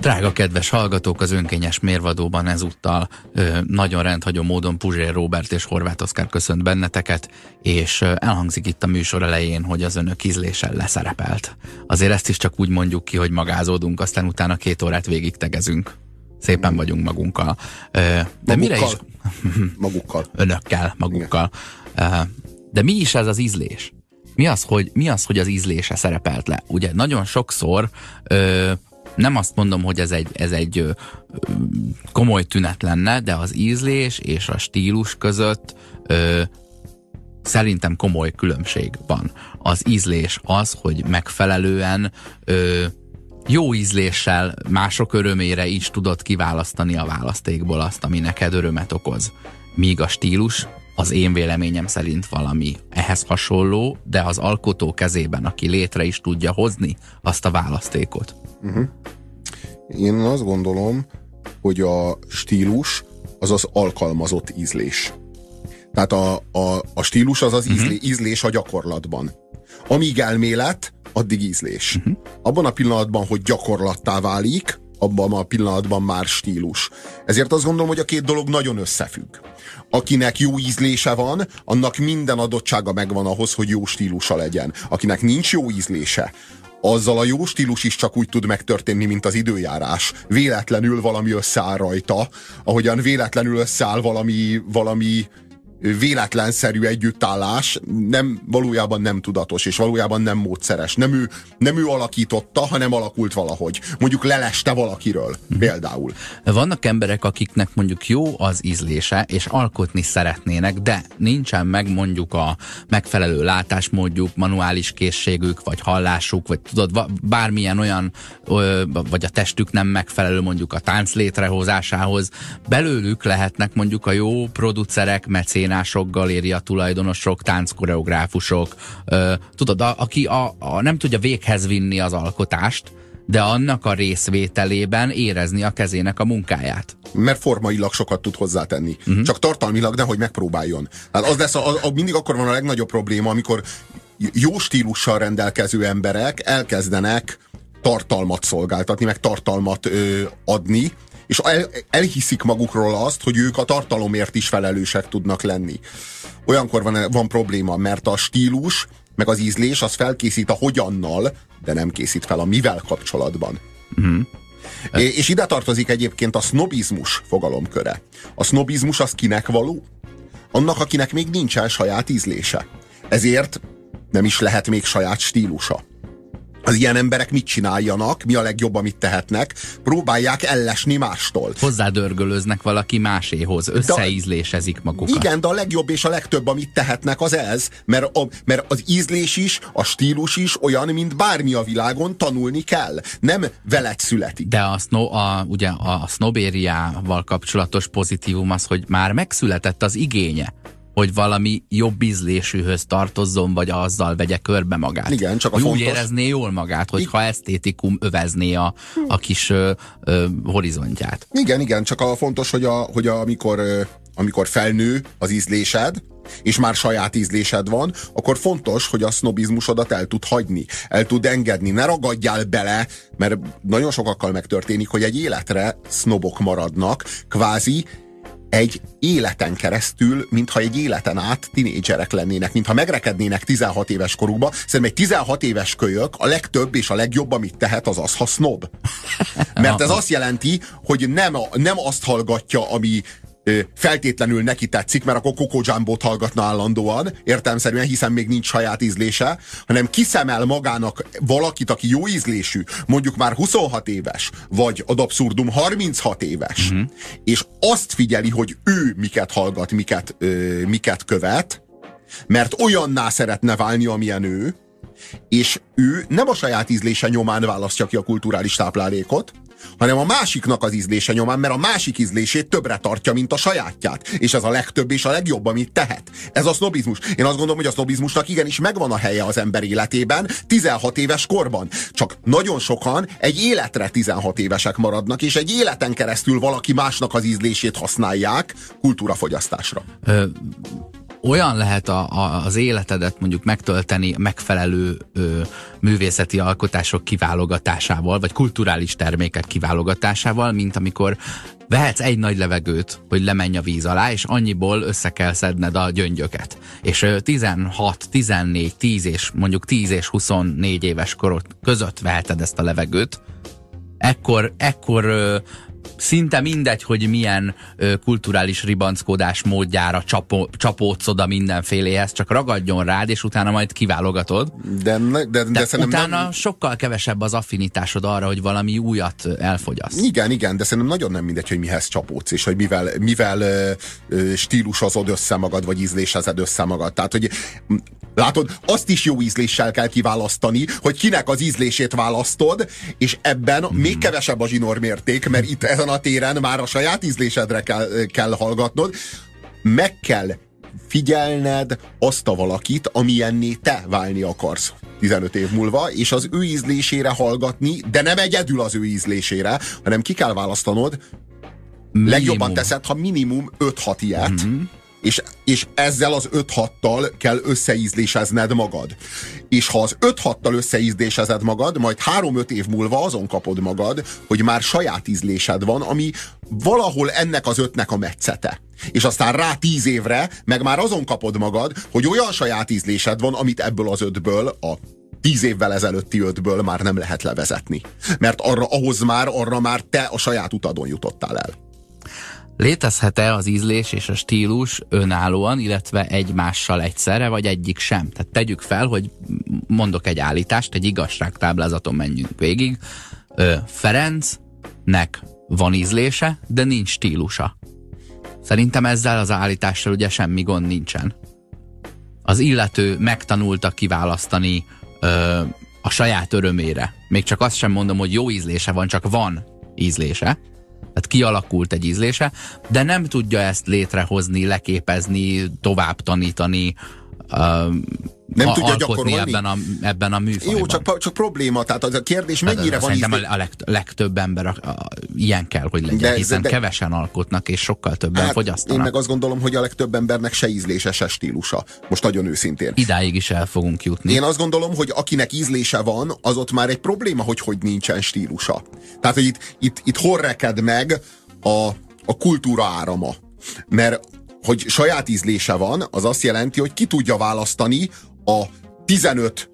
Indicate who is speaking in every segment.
Speaker 1: Drága kedves hallgatók, az önkényes mérvadóban ezúttal ö, nagyon rendhagyó módon Puzsér Robert és Horváth Oszkár köszönt benneteket, és ö, elhangzik itt a műsor elején, hogy az önök ízléssel leszerepelt. Azért ezt is csak úgy mondjuk ki, hogy magázódunk, aztán utána két órát végig tegezünk. Szépen vagyunk magunkkal. Ö, de
Speaker 2: magukkal?
Speaker 1: mire is?
Speaker 2: Magukkal.
Speaker 1: Önökkel, magukkal. Ö, de mi is ez az ízlés? Mi az, hogy, mi az, hogy az ízlése szerepelt le? Ugye nagyon sokszor ö, nem azt mondom, hogy ez egy, ez egy komoly tünet lenne, de az ízlés és a stílus között ö, szerintem komoly különbség van. Az ízlés az, hogy megfelelően ö, jó ízléssel mások örömére is tudod kiválasztani a választékból azt, ami neked örömet okoz. Míg a stílus az én véleményem szerint valami ehhez hasonló, de az alkotó kezében, aki létre is tudja hozni azt a választékot.
Speaker 2: Uh-huh. Én azt gondolom, hogy a stílus az az alkalmazott ízlés. Tehát a, a, a stílus az az uh-huh. ízlé, ízlés a gyakorlatban. Amíg elmélet, addig ízlés. Uh-huh. Abban a pillanatban, hogy gyakorlattá válik, abban a pillanatban már stílus. Ezért azt gondolom, hogy a két dolog nagyon összefügg. Akinek jó ízlése van, annak minden adottsága megvan ahhoz, hogy jó stílusa legyen. Akinek nincs jó ízlése, azzal a jó stílus is csak úgy tud megtörténni, mint az időjárás. Véletlenül valami összeáll rajta, ahogyan véletlenül összeáll valami, valami véletlenszerű együttállás, nem, valójában nem tudatos, és valójában nem módszeres. Nem ő, nem ő alakította, hanem alakult valahogy. Mondjuk leleste valakiről, mm. például.
Speaker 1: Vannak emberek, akiknek mondjuk jó az ízlése, és alkotni szeretnének, de nincsen meg mondjuk a megfelelő látásmódjuk, manuális készségük, vagy hallásuk, vagy tudod, bármilyen olyan, vagy a testük nem megfelelő mondjuk a tánc létrehozásához. Belőlük lehetnek mondjuk a jó producerek, mecén szénások, galéria tulajdonosok, tánckoreográfusok, ö, tudod, a, aki a, a, nem tudja véghez vinni az alkotást, de annak a részvételében érezni a kezének a munkáját.
Speaker 2: Mert formailag sokat tud hozzátenni. Uh-huh. Csak tartalmilag nehogy megpróbáljon. Hát az lesz, a, a, a, mindig akkor van a legnagyobb probléma, amikor jó stílussal rendelkező emberek elkezdenek tartalmat szolgáltatni, meg tartalmat ö, adni, és el, elhiszik magukról azt, hogy ők a tartalomért is felelősek tudnak lenni. Olyankor van, van probléma, mert a stílus, meg az ízlés az felkészít a hogyannal, de nem készít fel a mivel kapcsolatban. Uh-huh. És ide tartozik egyébként a sznobizmus fogalomköre. A sznobizmus az kinek való? Annak, akinek még nincsen saját ízlése. Ezért nem is lehet még saját stílusa az ilyen emberek mit csináljanak, mi a legjobb, amit tehetnek, próbálják ellesni mástól.
Speaker 1: Hozzádörgölöznek valaki máséhoz, összeízlésezik magukat.
Speaker 2: Igen, de a legjobb és a legtöbb, amit tehetnek, az ez, mert, a, mert az ízlés is, a stílus is olyan, mint bármi a világon, tanulni kell. Nem veled születik.
Speaker 1: De a, sno, a, ugye a sznobériával kapcsolatos pozitívum az, hogy már megszületett az igénye hogy valami jobb ízlésűhöz tartozzon, vagy azzal vegye körbe magát.
Speaker 2: Igen, csak a
Speaker 1: hogy
Speaker 2: fontos...
Speaker 1: úgy érezné jól magát, hogyha esztétikum övezné a, a kis ö, ö, horizontját.
Speaker 2: Igen, igen, csak a fontos, hogy, a, hogy a, amikor, ö, amikor felnő az ízlésed, és már saját ízlésed van, akkor fontos, hogy a sznobizmusodat el tud hagyni, el tud engedni, ne ragadjál bele, mert nagyon sokakkal megtörténik, hogy egy életre sznobok maradnak, kvázi egy életen keresztül, mintha egy életen át tinédzserek lennének, mintha megrekednének 16 éves korukba. Szerintem egy 16 éves kölyök a legtöbb és a legjobb, amit tehet, az az, ha snob. Mert ez azt jelenti, hogy nem, nem azt hallgatja, ami feltétlenül neki tetszik, mert akkor Coco Jumbo-t hallgatna állandóan, értelmszerűen, hiszen még nincs saját ízlése, hanem kiszemel magának valakit, aki jó ízlésű, mondjuk már 26 éves, vagy ad abszurdum 36 éves, uh-huh. és azt figyeli, hogy ő miket hallgat, miket, ö, miket követ, mert olyanná szeretne válni, amilyen ő, és ő nem a saját ízlése nyomán választja ki a kulturális táplálékot, hanem a másiknak az ízlése nyomán, mert a másik ízlését többre tartja, mint a sajátját. És ez a legtöbb és a legjobb, amit tehet. Ez a sznobizmus. Én azt gondolom, hogy a sznobizmusnak igenis megvan a helye az ember életében, 16 éves korban. Csak nagyon sokan egy életre 16 évesek maradnak, és egy életen keresztül valaki másnak az ízlését használják kultúrafogyasztásra. Ö
Speaker 1: olyan lehet a, a, az életedet mondjuk megtölteni megfelelő ö, művészeti alkotások kiválogatásával, vagy kulturális termékek kiválogatásával, mint amikor vehetsz egy nagy levegőt, hogy lemenj a víz alá, és annyiból össze kell szedned a gyöngyöket. És 16, 14, 10 és mondjuk 10 és 24 éves korot között veheted ezt a levegőt, ekkor, ekkor szinte mindegy, hogy milyen ö, kulturális ribanckodás módjára csapó, csapódsz oda mindenféléhez, csak ragadjon rád, és utána majd kiválogatod.
Speaker 2: De, de, de, de
Speaker 1: utána nem... sokkal kevesebb az affinitásod arra, hogy valami újat elfogyasz.
Speaker 2: Igen, igen, de szerintem nagyon nem mindegy, hogy mihez csapódsz, és hogy mivel, mivel ö, ö, stílusozod össze magad, vagy ízlésezed össze magad. Tehát, hogy Látod, azt is jó ízléssel kell kiválasztani, hogy kinek az ízlését választod, és ebben mm. még kevesebb a zsinórmérték, mert itt ezen a téren már a saját ízlésedre kell, kell hallgatnod. Meg kell figyelned azt a valakit, amilyenné te válni akarsz 15 év múlva, és az ő ízlésére hallgatni, de nem egyedül az ő ízlésére, hanem ki kell választanod, minimum. legjobban teszed, ha minimum 5-6 ilyet, mm-hmm és, és ezzel az 5-6-tal kell összeízlésezned magad. És ha az 5-6-tal összeízlésezed magad, majd 3-5 év múlva azon kapod magad, hogy már saját ízlésed van, ami valahol ennek az ötnek a metszete. És aztán rá 10 évre, meg már azon kapod magad, hogy olyan saját ízlésed van, amit ebből az ötből a tíz évvel ezelőtti ötből már nem lehet levezetni. Mert arra, ahhoz már, arra már te a saját utadon jutottál el.
Speaker 1: Létezhet-e az ízlés és a stílus önállóan, illetve egymással egyszerre, vagy egyik sem? Tehát tegyük fel, hogy mondok egy állítást, egy igazságtáblázaton menjünk végig. Ö, Ferencnek van ízlése, de nincs stílusa. Szerintem ezzel az állítással ugye semmi gond nincsen. Az illető megtanulta kiválasztani ö, a saját örömére. Még csak azt sem mondom, hogy jó ízlése van, csak van ízlése tehát kialakult egy ízlése, de nem tudja ezt létrehozni, leképezni, tovább tanítani, nem a, tudja gyakorolni ebben a, ebben a műfajban.
Speaker 2: Jó, csak, csak probléma, tehát az a kérdés mennyire
Speaker 1: de, van Szerintem a legt, legtöbb ember a, a, ilyen kell, hogy legyen, de, hiszen de, kevesen alkotnak, és sokkal többen hát, fogyasztanak.
Speaker 2: Én meg azt gondolom, hogy a legtöbb embernek se ízlése, se stílusa. Most nagyon őszintén.
Speaker 1: Idáig is el fogunk jutni.
Speaker 2: Én azt gondolom, hogy akinek ízlése van, az ott már egy probléma, hogy hogy nincsen stílusa. Tehát, hogy itt, itt, itt horreked meg a, a kultúra árama. Mert hogy saját ízlése van, az azt jelenti, hogy ki tudja választani a 15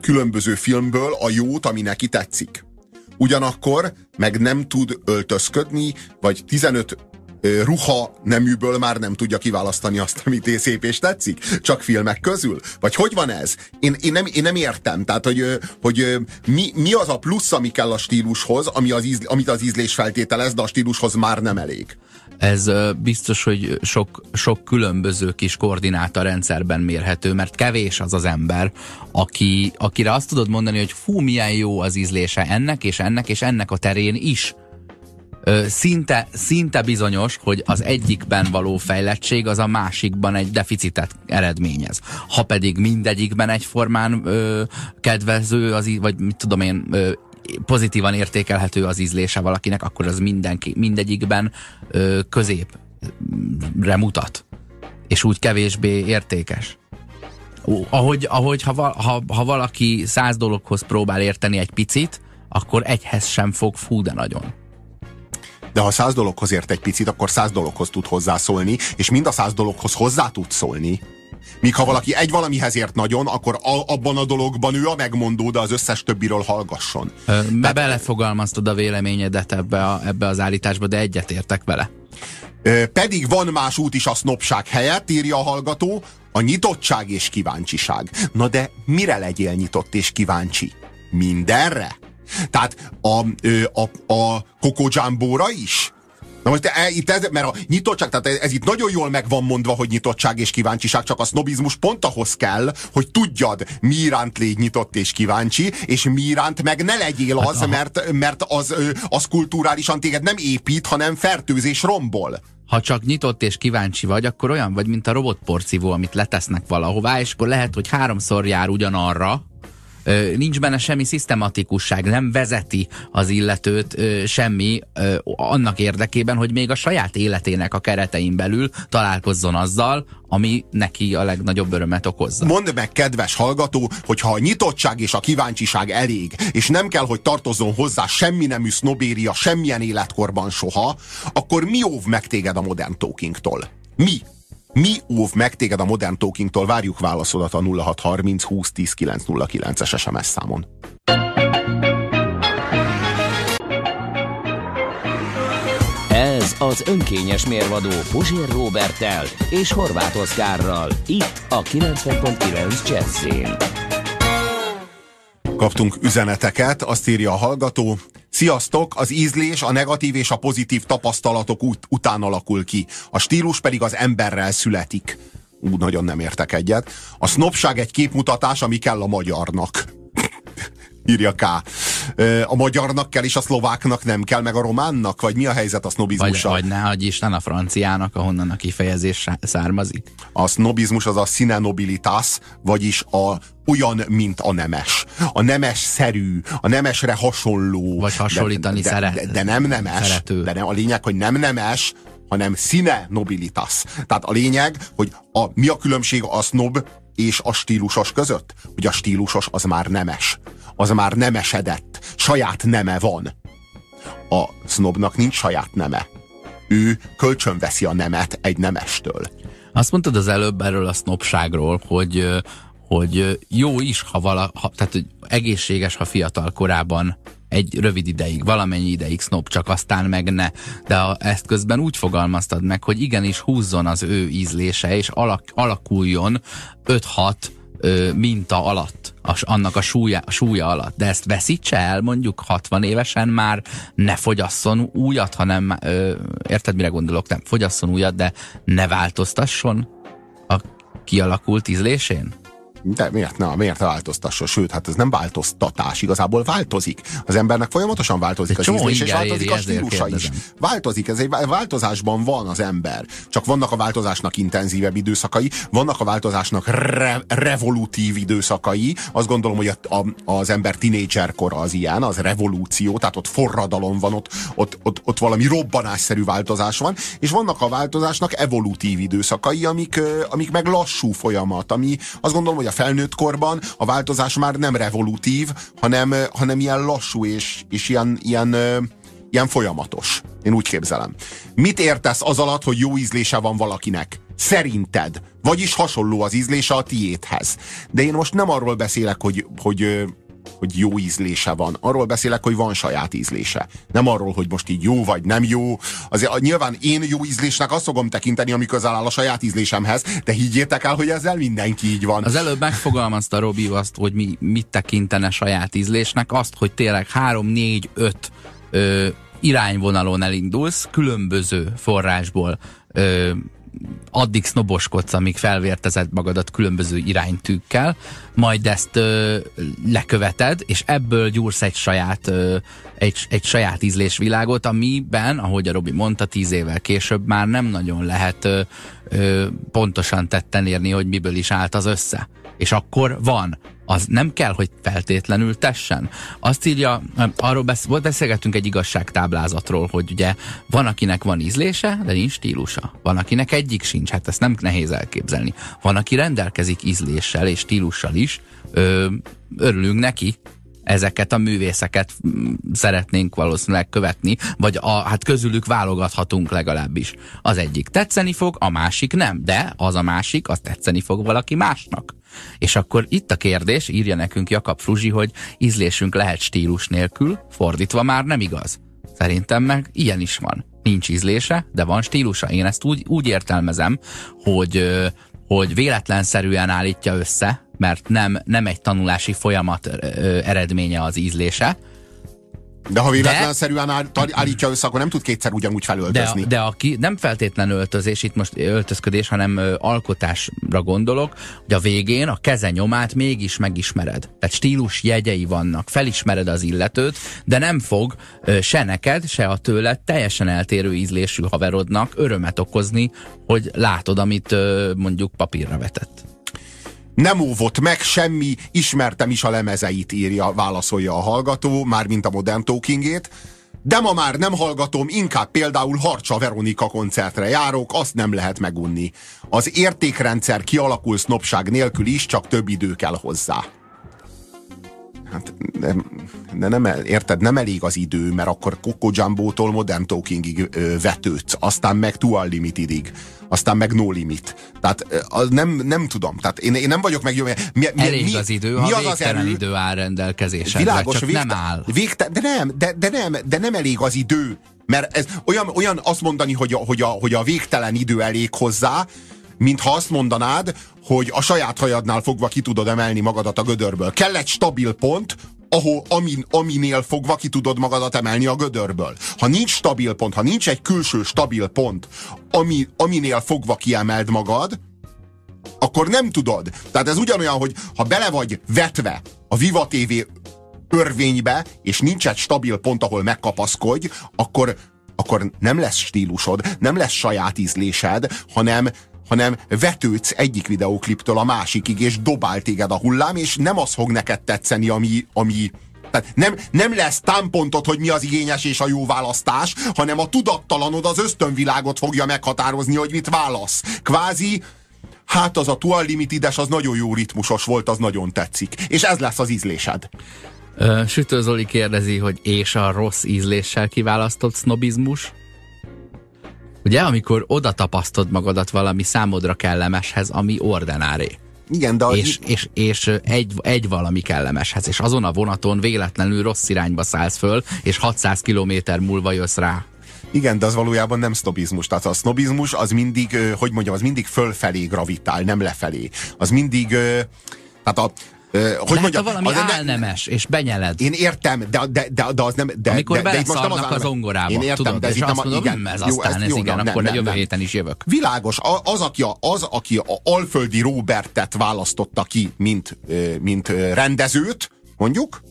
Speaker 2: különböző filmből a jót, ami neki tetszik. Ugyanakkor meg nem tud öltözködni, vagy 15 ruha neműből már nem tudja kiválasztani azt, amit szép és tetszik? Csak filmek közül? Vagy hogy van ez? Én, én, nem, én nem értem. Tehát, hogy, hogy mi, mi az a plusz, ami kell a stílushoz, ami az íz, amit az ízlés feltételez, de a stílushoz már nem elég
Speaker 1: ez biztos, hogy sok, sok különböző kis koordináta rendszerben mérhető, mert kevés az az ember, aki, akire azt tudod mondani, hogy fú, milyen jó az ízlése ennek és ennek és ennek a terén is. Szinte, szinte bizonyos, hogy az egyikben való fejlettség az a másikban egy deficitet eredményez. Ha pedig mindegyikben egyformán ö, kedvező, az, vagy mit tudom én, ö, pozitívan értékelhető az ízlése valakinek, akkor az mindenki, mindegyikben ö, középre mutat. És úgy kevésbé értékes. Ahogy, ahogy ha, ha, ha valaki száz dologhoz próbál érteni egy picit, akkor egyhez sem fog fú, de nagyon.
Speaker 2: De ha száz dologhoz ért egy picit, akkor száz dologhoz tud hozzászólni, és mind a száz dologhoz hozzá tud szólni. Míg ha valaki egy valamihez ért nagyon, akkor a, abban a dologban ő a megmondó, de az összes többiről hallgasson.
Speaker 1: Be belefogalmaztad a véleményedet ebbe, a, ebbe az állításba, de egyetértek vele.
Speaker 2: Pedig van más út is a sznopság helyett, írja a hallgató, a nyitottság és kíváncsiság. Na de mire legyél nyitott és kíváncsi? Mindenre? Tehát a, a, a Coco Jambóra is? Na most e, itt ez, mert a nyitottság, tehát ez, ez itt nagyon jól meg van mondva, hogy nyitottság és kíváncsiság, csak a sznobizmus pont ahhoz kell, hogy tudjad, mi iránt légy nyitott és kíváncsi, és mi iránt meg ne legyél az, hát, mert, mert az, az kulturálisan téged nem épít, hanem fertőzés rombol.
Speaker 1: Ha csak nyitott és kíváncsi vagy, akkor olyan vagy, mint a robotporcivó, amit letesznek valahová, és akkor lehet, hogy háromszor jár ugyanarra, nincs benne semmi szisztematikusság, nem vezeti az illetőt semmi annak érdekében, hogy még a saját életének a keretein belül találkozzon azzal, ami neki a legnagyobb örömet okozza.
Speaker 2: Mondd meg, kedves hallgató, hogy ha a nyitottság és a kíváncsiság elég, és nem kell, hogy tartozzon hozzá semmi nemű sznobéria semmilyen életkorban soha, akkor mi óv meg téged a Modern Talkingtól? Mi? Mi óv meg téged a Modern Talkingtól? Várjuk válaszodat a 0630 20 10 909-es SMS számon.
Speaker 3: Ez az önkényes mérvadó Puzsér Robertel és Horváth Oszkárral. Itt a 90.9 Jazzin.
Speaker 2: Kaptunk üzeneteket, azt írja a hallgató. Sziasztok! Az ízlés, a negatív és a pozitív tapasztalatok ut- után alakul ki. A stílus pedig az emberrel születik. Ú, nagyon nem értek egyet. A sznopság egy képmutatás, ami kell a magyarnak. írja K. A magyarnak kell, és a szlováknak nem kell, meg a románnak? Vagy mi a helyzet a
Speaker 1: Vagy,
Speaker 2: sznobizmussal?
Speaker 1: vagy ne adj Isten a franciának, ahonnan a kifejezés szá- származik.
Speaker 2: A sznobizmus az a színe nobilitas, vagyis a olyan, mint a nemes. A nemes szerű, a nemesre hasonló.
Speaker 1: Vagy hasonlítani
Speaker 2: de, de,
Speaker 1: szeret-
Speaker 2: de, de nem nemes.
Speaker 1: szerető.
Speaker 2: De ne, a lényeg, hogy nem nemes, hanem színe nobilitas. Tehát a lényeg, hogy a, mi a különbség a snob és a stílusos között? Hogy a stílusos az már nemes. Az már nemesedett. Saját neme van. A sznobnak nincs saját neme. Ő kölcsönveszi a nemet egy nemestől.
Speaker 1: Azt mondtad az előbb erről a sznopságról, hogy, hogy jó is, ha vala, ha, tehát hogy egészséges, ha fiatal korában egy rövid ideig, valamennyi ideig snob, csak aztán meg ne. De a, ezt közben úgy fogalmaztad meg, hogy igenis húzzon az ő ízlése, és alak, alakuljon 5-6 ö, minta alatt, az, annak a súlya, a súlya alatt. De ezt veszítse el mondjuk 60 évesen már, ne fogyasszon újat, hanem, ö, érted mire gondolok, nem fogyasszon újat, de ne változtasson a kialakult ízlésén?
Speaker 2: De miért ne, miért ne változtasson? Sőt, hát ez nem változtatás, igazából változik. Az embernek folyamatosan változik az ízlés, és változik
Speaker 1: éri,
Speaker 2: a stílusa is. Változik, ez egy vá- változásban van az ember. Csak vannak a változásnak intenzívebb időszakai, vannak a változásnak re- revolutív időszakai. Azt gondolom, hogy a, a, az ember tinédzserkora az ilyen, az revolúció, tehát ott forradalom van, ott, ott, ott, ott valami robbanásszerű változás van, és vannak a változásnak evolutív időszakai, amik, amik meg lassú folyamat, ami azt gondolom, hogy a felnőtt korban a változás már nem revolutív, hanem, hanem ilyen lassú és, és ilyen, ilyen, ilyen folyamatos. Én úgy képzelem. Mit értesz az alatt, hogy jó ízlése van valakinek? Szerinted. Vagyis hasonló az ízlése a tiédhez. De én most nem arról beszélek, hogy, hogy, hogy jó ízlése van. Arról beszélek, hogy van saját ízlése. Nem arról, hogy most így jó vagy nem jó. Azért nyilván én jó ízlésnek azt fogom tekinteni, ami közel áll a saját ízlésemhez, de higgyétek el, hogy ezzel mindenki így van.
Speaker 1: Az előbb megfogalmazta Robi azt, hogy mi, mit tekintene saját ízlésnek, azt, hogy tényleg 3, 4, 5 ö, irányvonalon elindulsz, különböző forrásból ö, addig sznoboskodsz, amíg felvértezed magadat különböző iránytűkkel, majd ezt ö, leköveted, és ebből gyúrsz egy saját, ö, egy, egy saját ízlésvilágot, amiben, ahogy a Robi mondta, tíz évvel később már nem nagyon lehet ö, ö, pontosan tetten érni, hogy miből is állt az össze. És akkor van. Az nem kell, hogy feltétlenül tessen. Azt írja, arról besz, volt beszélgettünk egy igazságtáblázatról, hogy ugye van, akinek van ízlése, de nincs stílusa. Van, akinek egyik sincs, hát ezt nem nehéz elképzelni. Van, aki rendelkezik ízléssel és stílussal is, ö, örülünk neki, ezeket a művészeket mm, szeretnénk valószínűleg követni, vagy a, hát közülük válogathatunk legalábbis. Az egyik tetszeni fog, a másik nem, de az a másik, az tetszeni fog valaki másnak. És akkor itt a kérdés, írja nekünk Jakab Fruzsi, hogy ízlésünk lehet stílus nélkül, fordítva már nem igaz. Szerintem meg ilyen is van. Nincs ízlése, de van stílusa. Én ezt úgy, úgy értelmezem, hogy, hogy véletlenszerűen állítja össze, mert nem, nem egy tanulási folyamat eredménye az ízlése,
Speaker 2: De ha véletlenszerűen áll- állítja össze, akkor nem tud kétszer ugyanúgy
Speaker 1: de,
Speaker 2: felöltözni.
Speaker 1: de aki nem feltétlen öltözés, itt most öltözködés, hanem ö, alkotásra gondolok, hogy a végén a keze nyomát mégis megismered. Tehát stílus jegyei vannak, felismered az illetőt, de nem fog ö, se neked, se a tőled teljesen eltérő ízlésű haverodnak örömet okozni, hogy látod, amit ö, mondjuk papírra vetett.
Speaker 2: Nem óvott meg semmi, ismertem is a lemezeit, írja, válaszolja a hallgató, már mint a Modern Talkingét. De ma már nem hallgatom, inkább például Harcsa Veronika koncertre járok, azt nem lehet megunni. Az értékrendszer kialakul sznopság nélkül is, csak több idő kell hozzá. Hát de, de nem, el, érted, nem elég az idő, mert akkor Coco Jumbo-tól Modern Talkingig vetődsz, aztán meg Two Unlimitedig, aztán meg No Limit. Tehát az nem, nem tudom. Tehát én, én nem vagyok meg jó. Mi,
Speaker 1: mi, elég mi, az idő, mi az az erő? idő áll rendelkezésre, Világos, csak végte, nem áll.
Speaker 2: Végte, de, nem, de, de, nem, de nem elég az idő. Mert ez olyan, olyan azt mondani, hogy a, hogy, a, hogy a végtelen idő elég hozzá, mintha azt mondanád, hogy a saját hajadnál fogva ki tudod emelni magadat a gödörből. Kell egy stabil pont, ahol, amin, aminél fogva ki tudod magadat emelni a gödörből. Ha nincs stabil pont, ha nincs egy külső stabil pont, ami, aminél fogva kiemeld magad, akkor nem tudod. Tehát ez ugyanolyan, hogy ha bele vagy vetve a Viva TV örvénybe, és nincs egy stabil pont, ahol megkapaszkodj, akkor, akkor nem lesz stílusod, nem lesz saját ízlésed, hanem, hanem vetődsz egyik videókliptől a másikig, és dobál téged a hullám, és nem az fog neked tetszeni, ami, ami, tehát nem, nem lesz támpontot, hogy mi az igényes és a jó választás, hanem a tudattalanod az ösztönvilágot fogja meghatározni, hogy mit válasz. Kvázi, hát az a Tual Limitides, az nagyon jó ritmusos volt, az nagyon tetszik. És ez lesz az ízlésed.
Speaker 1: Sütő Zoli kérdezi, hogy és a rossz ízléssel kiválasztott sznobizmus? Ugye, amikor oda tapasztod magadat valami számodra kellemeshez, ami ordenáré.
Speaker 2: Igen, de...
Speaker 1: És, és, és egy, egy valami kellemeshez, és azon a vonaton véletlenül rossz irányba szállsz föl, és 600 kilométer múlva jössz rá.
Speaker 2: Igen, de az valójában nem sznobizmus. Tehát a sznobizmus az mindig, hogy mondjam, az mindig fölfelé gravitál, nem lefelé. Az mindig, tehát a,
Speaker 1: hogy mondjam, valami az álnemes, és benyeled.
Speaker 2: Én értem, de, de, de, de az nem... De,
Speaker 1: Amikor
Speaker 2: de,
Speaker 1: de most nem az, az zongorába, én értem, tudod, de ez és azt mondom, igen, ez jó, aztán ez, jó, igen, nem, akkor nem, jövő nem. héten is jövök.
Speaker 2: Világos, az, aki a, az, aki a Alföldi Robertet választotta ki, mint, mint rendezőt, mondjuk,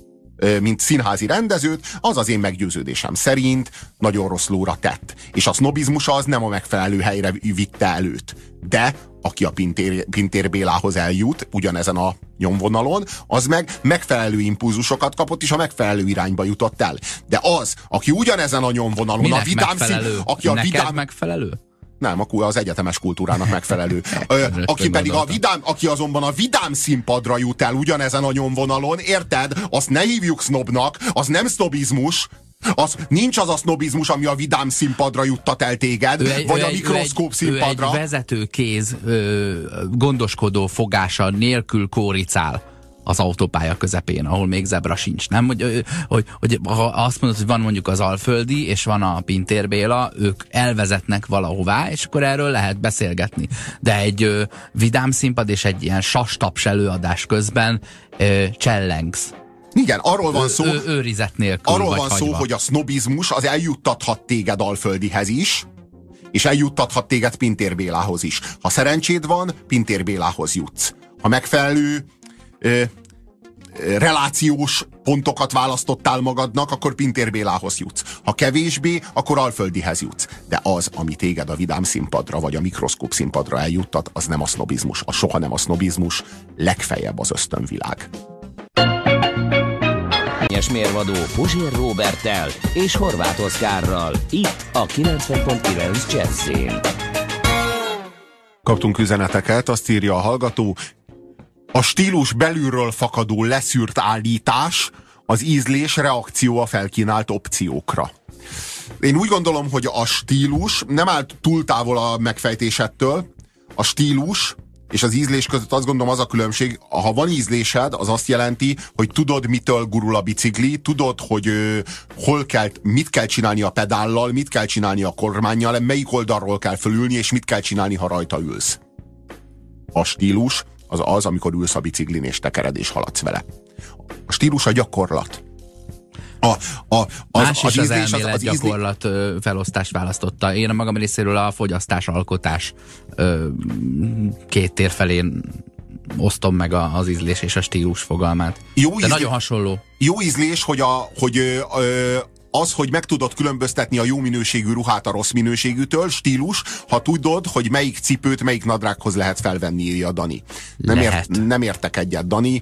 Speaker 2: mint színházi rendezőt, az az én meggyőződésem szerint nagyon rossz lóra tett. És a sznobizmusa az nem a megfelelő helyre vitte előtt. De aki a Pintér, Pintér Bélához eljut, ugyanezen a nyomvonalon, az meg megfelelő impulzusokat kapott, és a megfelelő irányba jutott el. De az, aki ugyanezen a nyomvonalon,
Speaker 1: Minek
Speaker 2: a vidám
Speaker 1: megfelelő?
Speaker 2: szín, aki a
Speaker 1: Neked
Speaker 2: vidám...
Speaker 1: megfelelő?
Speaker 2: Nem, akkor az egyetemes kultúrának megfelelő. Ö, aki pedig a vidám, aki azonban a vidám színpadra jut el ugyanezen a nyomvonalon, érted? Azt ne hívjuk sznobnak, az nem sznobizmus, az, nincs az a sznobizmus, ami a vidám színpadra juttat el téged, egy, vagy a mikroszkóp színpadra.
Speaker 1: Ő egy vezetőkéz ö, gondoskodó fogása nélkül kóricál az autópálya közepén, ahol még zebra sincs. Nem, hogy, hogy, hogy ha azt mondod, hogy van mondjuk az Alföldi, és van a Pintér Béla, ők elvezetnek valahová, és akkor erről lehet beszélgetni. De egy ö, vidám színpad és egy ilyen sastaps előadás közben ö, csellengsz.
Speaker 2: Igen, arról van szó,
Speaker 1: ő, őrizet nélkül
Speaker 2: arról van
Speaker 1: hagyva.
Speaker 2: szó, hogy a sznobizmus az eljuttathat téged Alföldihez is, és eljuttathat téged Pintér Bélához is. Ha szerencséd van, Pintér Bélához jutsz. Ha megfelelő ö, relációs pontokat választottál magadnak, akkor Pintér Bélához jutsz. Ha kevésbé, akkor Alföldihez jutsz. De az, ami téged a vidám színpadra vagy a mikroszkóp színpadra eljuttat, az nem a sznobizmus. Az soha nem a sznobizmus, legfeljebb az ösztönvilág.
Speaker 3: Mérvadó Puzsér Robertel és Horváth Oszkárral. Itt a 90.9 Jazzin.
Speaker 2: Kaptunk üzeneteket, azt írja a hallgató, a stílus belülről fakadó leszűrt állítás az ízlés reakció a felkínált opciókra. Én úgy gondolom, hogy a stílus nem állt túl távol a megfejtésettől. A stílus és az ízlés között azt gondolom az a különbség, ha van ízlésed, az azt jelenti, hogy tudod, mitől gurul a bicikli, tudod, hogy ö, hol kell, mit kell csinálni a pedállal, mit kell csinálni a kormányjal, melyik oldalról kell fölülni, és mit kell csinálni, ha rajta ülsz. A stílus az az, amikor ülsz a biciklin és tekered és haladsz vele. A stílus a gyakorlat.
Speaker 1: A, a, az, Más az, az, az, az, az gyakorlat ízlé... felosztást választotta. Én a magam részéről a fogyasztás, alkotás két tér felén osztom meg az ízlés és a stílus fogalmát. Jó De ízlés, nagyon hasonló.
Speaker 2: Jó ízlés, hogy, a, hogy ö, ö, az, hogy meg tudod különböztetni a jó minőségű ruhát a rossz minőségűtől, stílus, ha tudod, hogy melyik cipőt melyik nadrághoz lehet felvenni, írja Dani. Nem,
Speaker 1: Lehet.
Speaker 2: ért, nem értek egyet, Dani.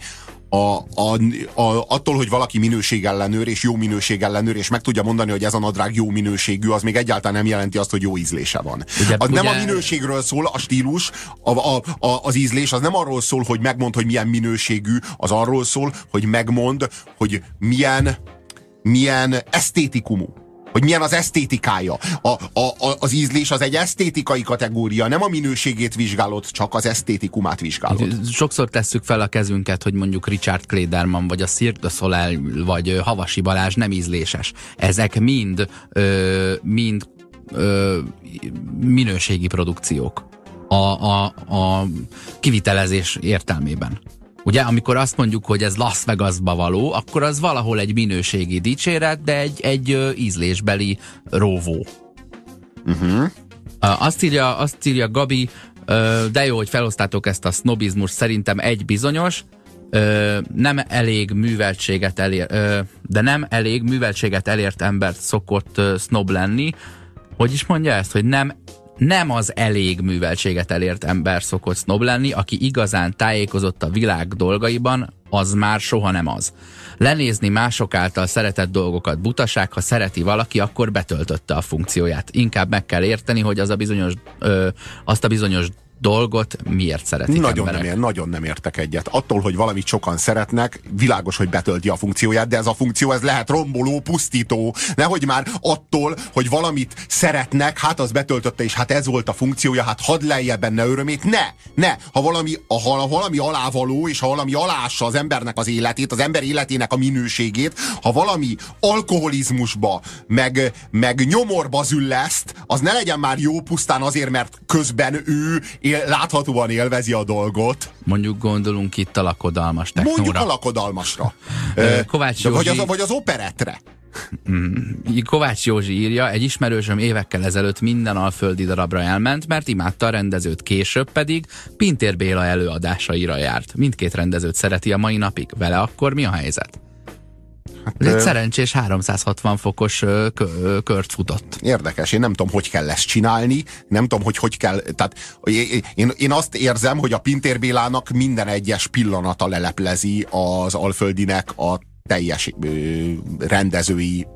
Speaker 2: A, a, a, attól, hogy valaki minőségellenőr és jó minőségellenőr, és meg tudja mondani, hogy ez a nadrág jó minőségű, az még egyáltalán nem jelenti azt, hogy jó ízlése van.
Speaker 1: Ugye-
Speaker 2: az nem a
Speaker 1: ugye-
Speaker 2: minőségről szól, a stílus, a, a, a, az ízlés, az nem arról szól, hogy megmond, hogy milyen minőségű, az arról szól, hogy megmond, hogy milyen, milyen esztétikumú hogy milyen az esztétikája. A, a, a, az ízlés az egy esztétikai kategória, nem a minőségét vizsgálod, csak az esztétikumát vizsgálod.
Speaker 1: Sokszor tesszük fel a kezünket, hogy mondjuk Richard Klederman, vagy a Cirque du Soleil, vagy Havasi Balázs nem ízléses. Ezek mind, ö, mind ö, minőségi produkciók a, a, a kivitelezés értelmében. Ugye, amikor azt mondjuk, hogy ez Las Vegasba való, akkor az valahol egy minőségi dicséret, de egy, egy ízlésbeli róvó. Uh, Azt írja, azt írja Gabi, de jó, hogy felosztátok ezt a sznobizmus, szerintem egy bizonyos, ö, nem elég műveltséget elér, ö, de nem elég műveltséget elért embert szokott ö, sznob lenni. Hogy is mondja ezt, hogy nem nem az elég műveltséget elért ember szokott sznob lenni, aki igazán tájékozott a világ dolgaiban, az már soha nem az. Lenézni mások által szeretett dolgokat butaság, ha szereti valaki, akkor betöltötte a funkcióját. Inkább meg kell érteni, hogy az a bizonyos, ö, azt a bizonyos dolgot miért szeretik
Speaker 2: Nagyon
Speaker 1: emberek.
Speaker 2: nem, ér, nagyon nem értek egyet. Attól, hogy valamit sokan szeretnek, világos, hogy betölti a funkcióját, de ez a funkció, ez lehet romboló, pusztító. Nehogy már attól, hogy valamit szeretnek, hát az betöltötte, és hát ez volt a funkciója, hát hadd lejje benne örömét. Ne, ne. Ha valami, ha valami alávaló, és ha valami alássa az embernek az életét, az ember életének a minőségét, ha valami alkoholizmusba, meg, meg nyomorba zülleszt, az ne legyen már jó pusztán azért, mert közben ő él, láthatóan élvezi a dolgot.
Speaker 1: Mondjuk gondolunk itt a lakodalmas technóra.
Speaker 2: Mondjuk a lakodalmasra.
Speaker 1: Kovács
Speaker 2: Vagy
Speaker 1: Józsi-
Speaker 2: az, vagy az operettre.
Speaker 1: Kovács Józsi írja, egy ismerősöm évekkel ezelőtt minden alföldi darabra elment, mert imádta a rendezőt, később pedig Pintér Béla előadásaira járt. Mindkét rendezőt szereti a mai napig. Vele akkor mi a helyzet? Ez egy szerencsés 360 fokos kört futott.
Speaker 2: Érdekes, én nem tudom, hogy kell ezt csinálni, nem tudom, hogy hogy kell, tehát én, én azt érzem, hogy a Pintér Bélának minden egyes pillanata leleplezi az Alföldinek a teljes rendezői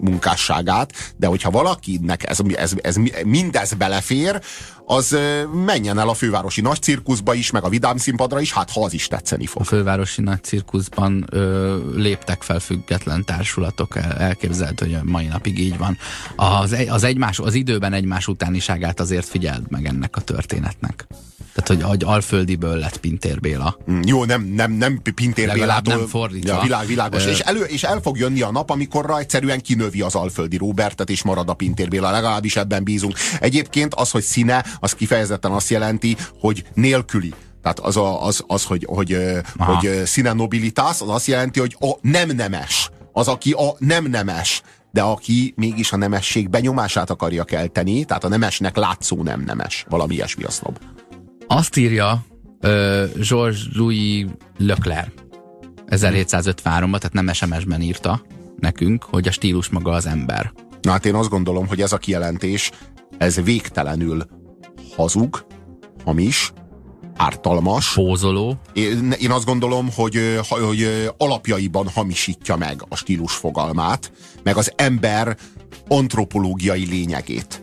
Speaker 2: munkásságát, de hogyha valakinek ez, ez, ez mindez belefér, az menjen el a fővárosi nagy cirkuszba is, meg a vidám színpadra is, hát ha az is tetszeni fog.
Speaker 1: A fővárosi nagy cirkuszban ö, léptek fel független társulatok, El- elképzelhető, hogy a mai napig így van. Az, az, egymás, az időben egymás utániságát azért figyeld meg ennek a történetnek. Tehát, hogy, hogy Alföldiből lett Pintér Béla.
Speaker 2: Mm, Jó, nem, nem, nem Pintér
Speaker 1: Legalább
Speaker 2: Bélától.
Speaker 1: nem fordítva.
Speaker 2: Ja, világ, világos.
Speaker 1: Ö-
Speaker 2: és, elő, és el fog jönni a nap, amikorra egyszerűen kinövi az Alföldi Róbertet, és marad a Pintér Béla. Legalábbis ebben bízunk. Egyébként az, hogy színe, az kifejezetten azt jelenti, hogy nélküli. Tehát az, a, az, az hogy, hogy,
Speaker 1: Aha.
Speaker 2: hogy színe nobilitas, az azt jelenti, hogy a nem nemes. Az, aki a nem nemes de aki mégis a nemesség benyomását akarja kelteni, tehát a nemesnek látszó nem nemes. Valami ilyesmi a sznob.
Speaker 1: Azt írja ö, Georges Louis Leclerc 1753-ban, tehát nem SMS-ben írta nekünk, hogy a stílus maga az ember.
Speaker 2: Na hát én azt gondolom, hogy ez a kijelentés, ez végtelenül hazug, hamis, ártalmas.
Speaker 1: Pózoló,
Speaker 2: Én, én azt gondolom, hogy, hogy alapjaiban hamisítja meg a stílus fogalmát, meg az ember antropológiai lényegét.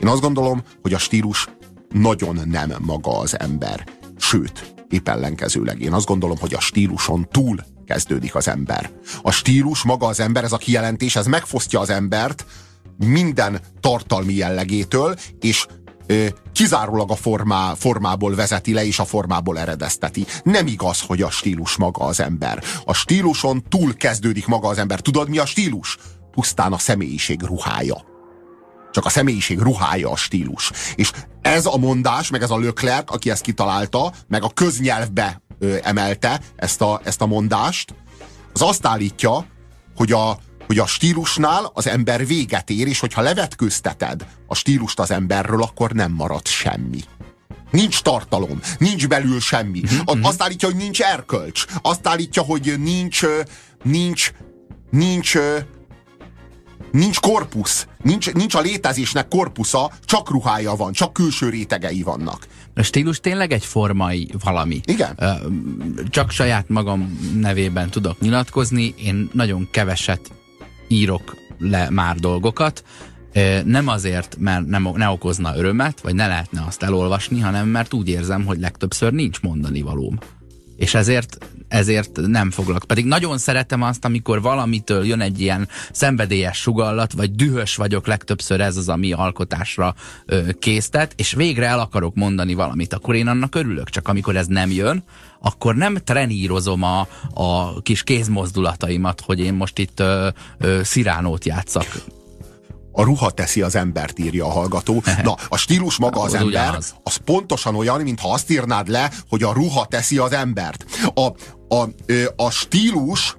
Speaker 2: Én azt gondolom, hogy a stílus nagyon nem maga az ember. Sőt, épp ellenkezőleg. Én azt gondolom, hogy a stíluson túl kezdődik az ember. A stílus maga az ember, ez a kijelentés, ez megfosztja az embert minden tartalmi jellegétől, és ö, kizárólag a formá, formából vezeti le, és a formából eredezteti. Nem igaz, hogy a stílus maga az ember. A stíluson túl kezdődik maga az ember. Tudod, mi a stílus? Pusztán a személyiség ruhája. Csak a személyiség ruhája a stílus. És ez a mondás, meg ez a Leclerc, aki ezt kitalálta, meg a köznyelvbe ö, emelte ezt a, ezt a mondást, az azt állítja, hogy a, hogy a stílusnál az ember véget ér, és hogyha levetkőzteted a stílust az emberről, akkor nem marad semmi. Nincs tartalom, nincs belül semmi. A- Azt állítja, hogy nincs erkölcs. Azt állítja, hogy nincs, nincs, nincs, ö, nincs korpusz, nincs, nincs a létezésnek korpusza, csak ruhája van, csak külső rétegei vannak.
Speaker 1: A stílus tényleg egy formai valami.
Speaker 2: Igen.
Speaker 1: Csak saját magam nevében tudok nyilatkozni, én nagyon keveset írok le már dolgokat, nem azért, mert nem, ne okozna örömet, vagy ne lehetne azt elolvasni, hanem mert úgy érzem, hogy legtöbbször nincs mondani valóm. És ezért, ezért nem foglak. Pedig nagyon szeretem azt, amikor valamitől jön egy ilyen szenvedélyes sugallat, vagy dühös vagyok, legtöbbször ez az, ami alkotásra ö, késztet, és végre el akarok mondani valamit, akkor én annak örülök. Csak amikor ez nem jön, akkor nem trenírozom a, a kis kézmozdulataimat, hogy én most itt ö, ö, sziránót játszak
Speaker 2: a ruha teszi az embert, írja a hallgató. Na, a stílus maga az, az ember, ugyanaz. az pontosan olyan, mintha azt írnád le, hogy a ruha teszi az embert. A, a, a stílus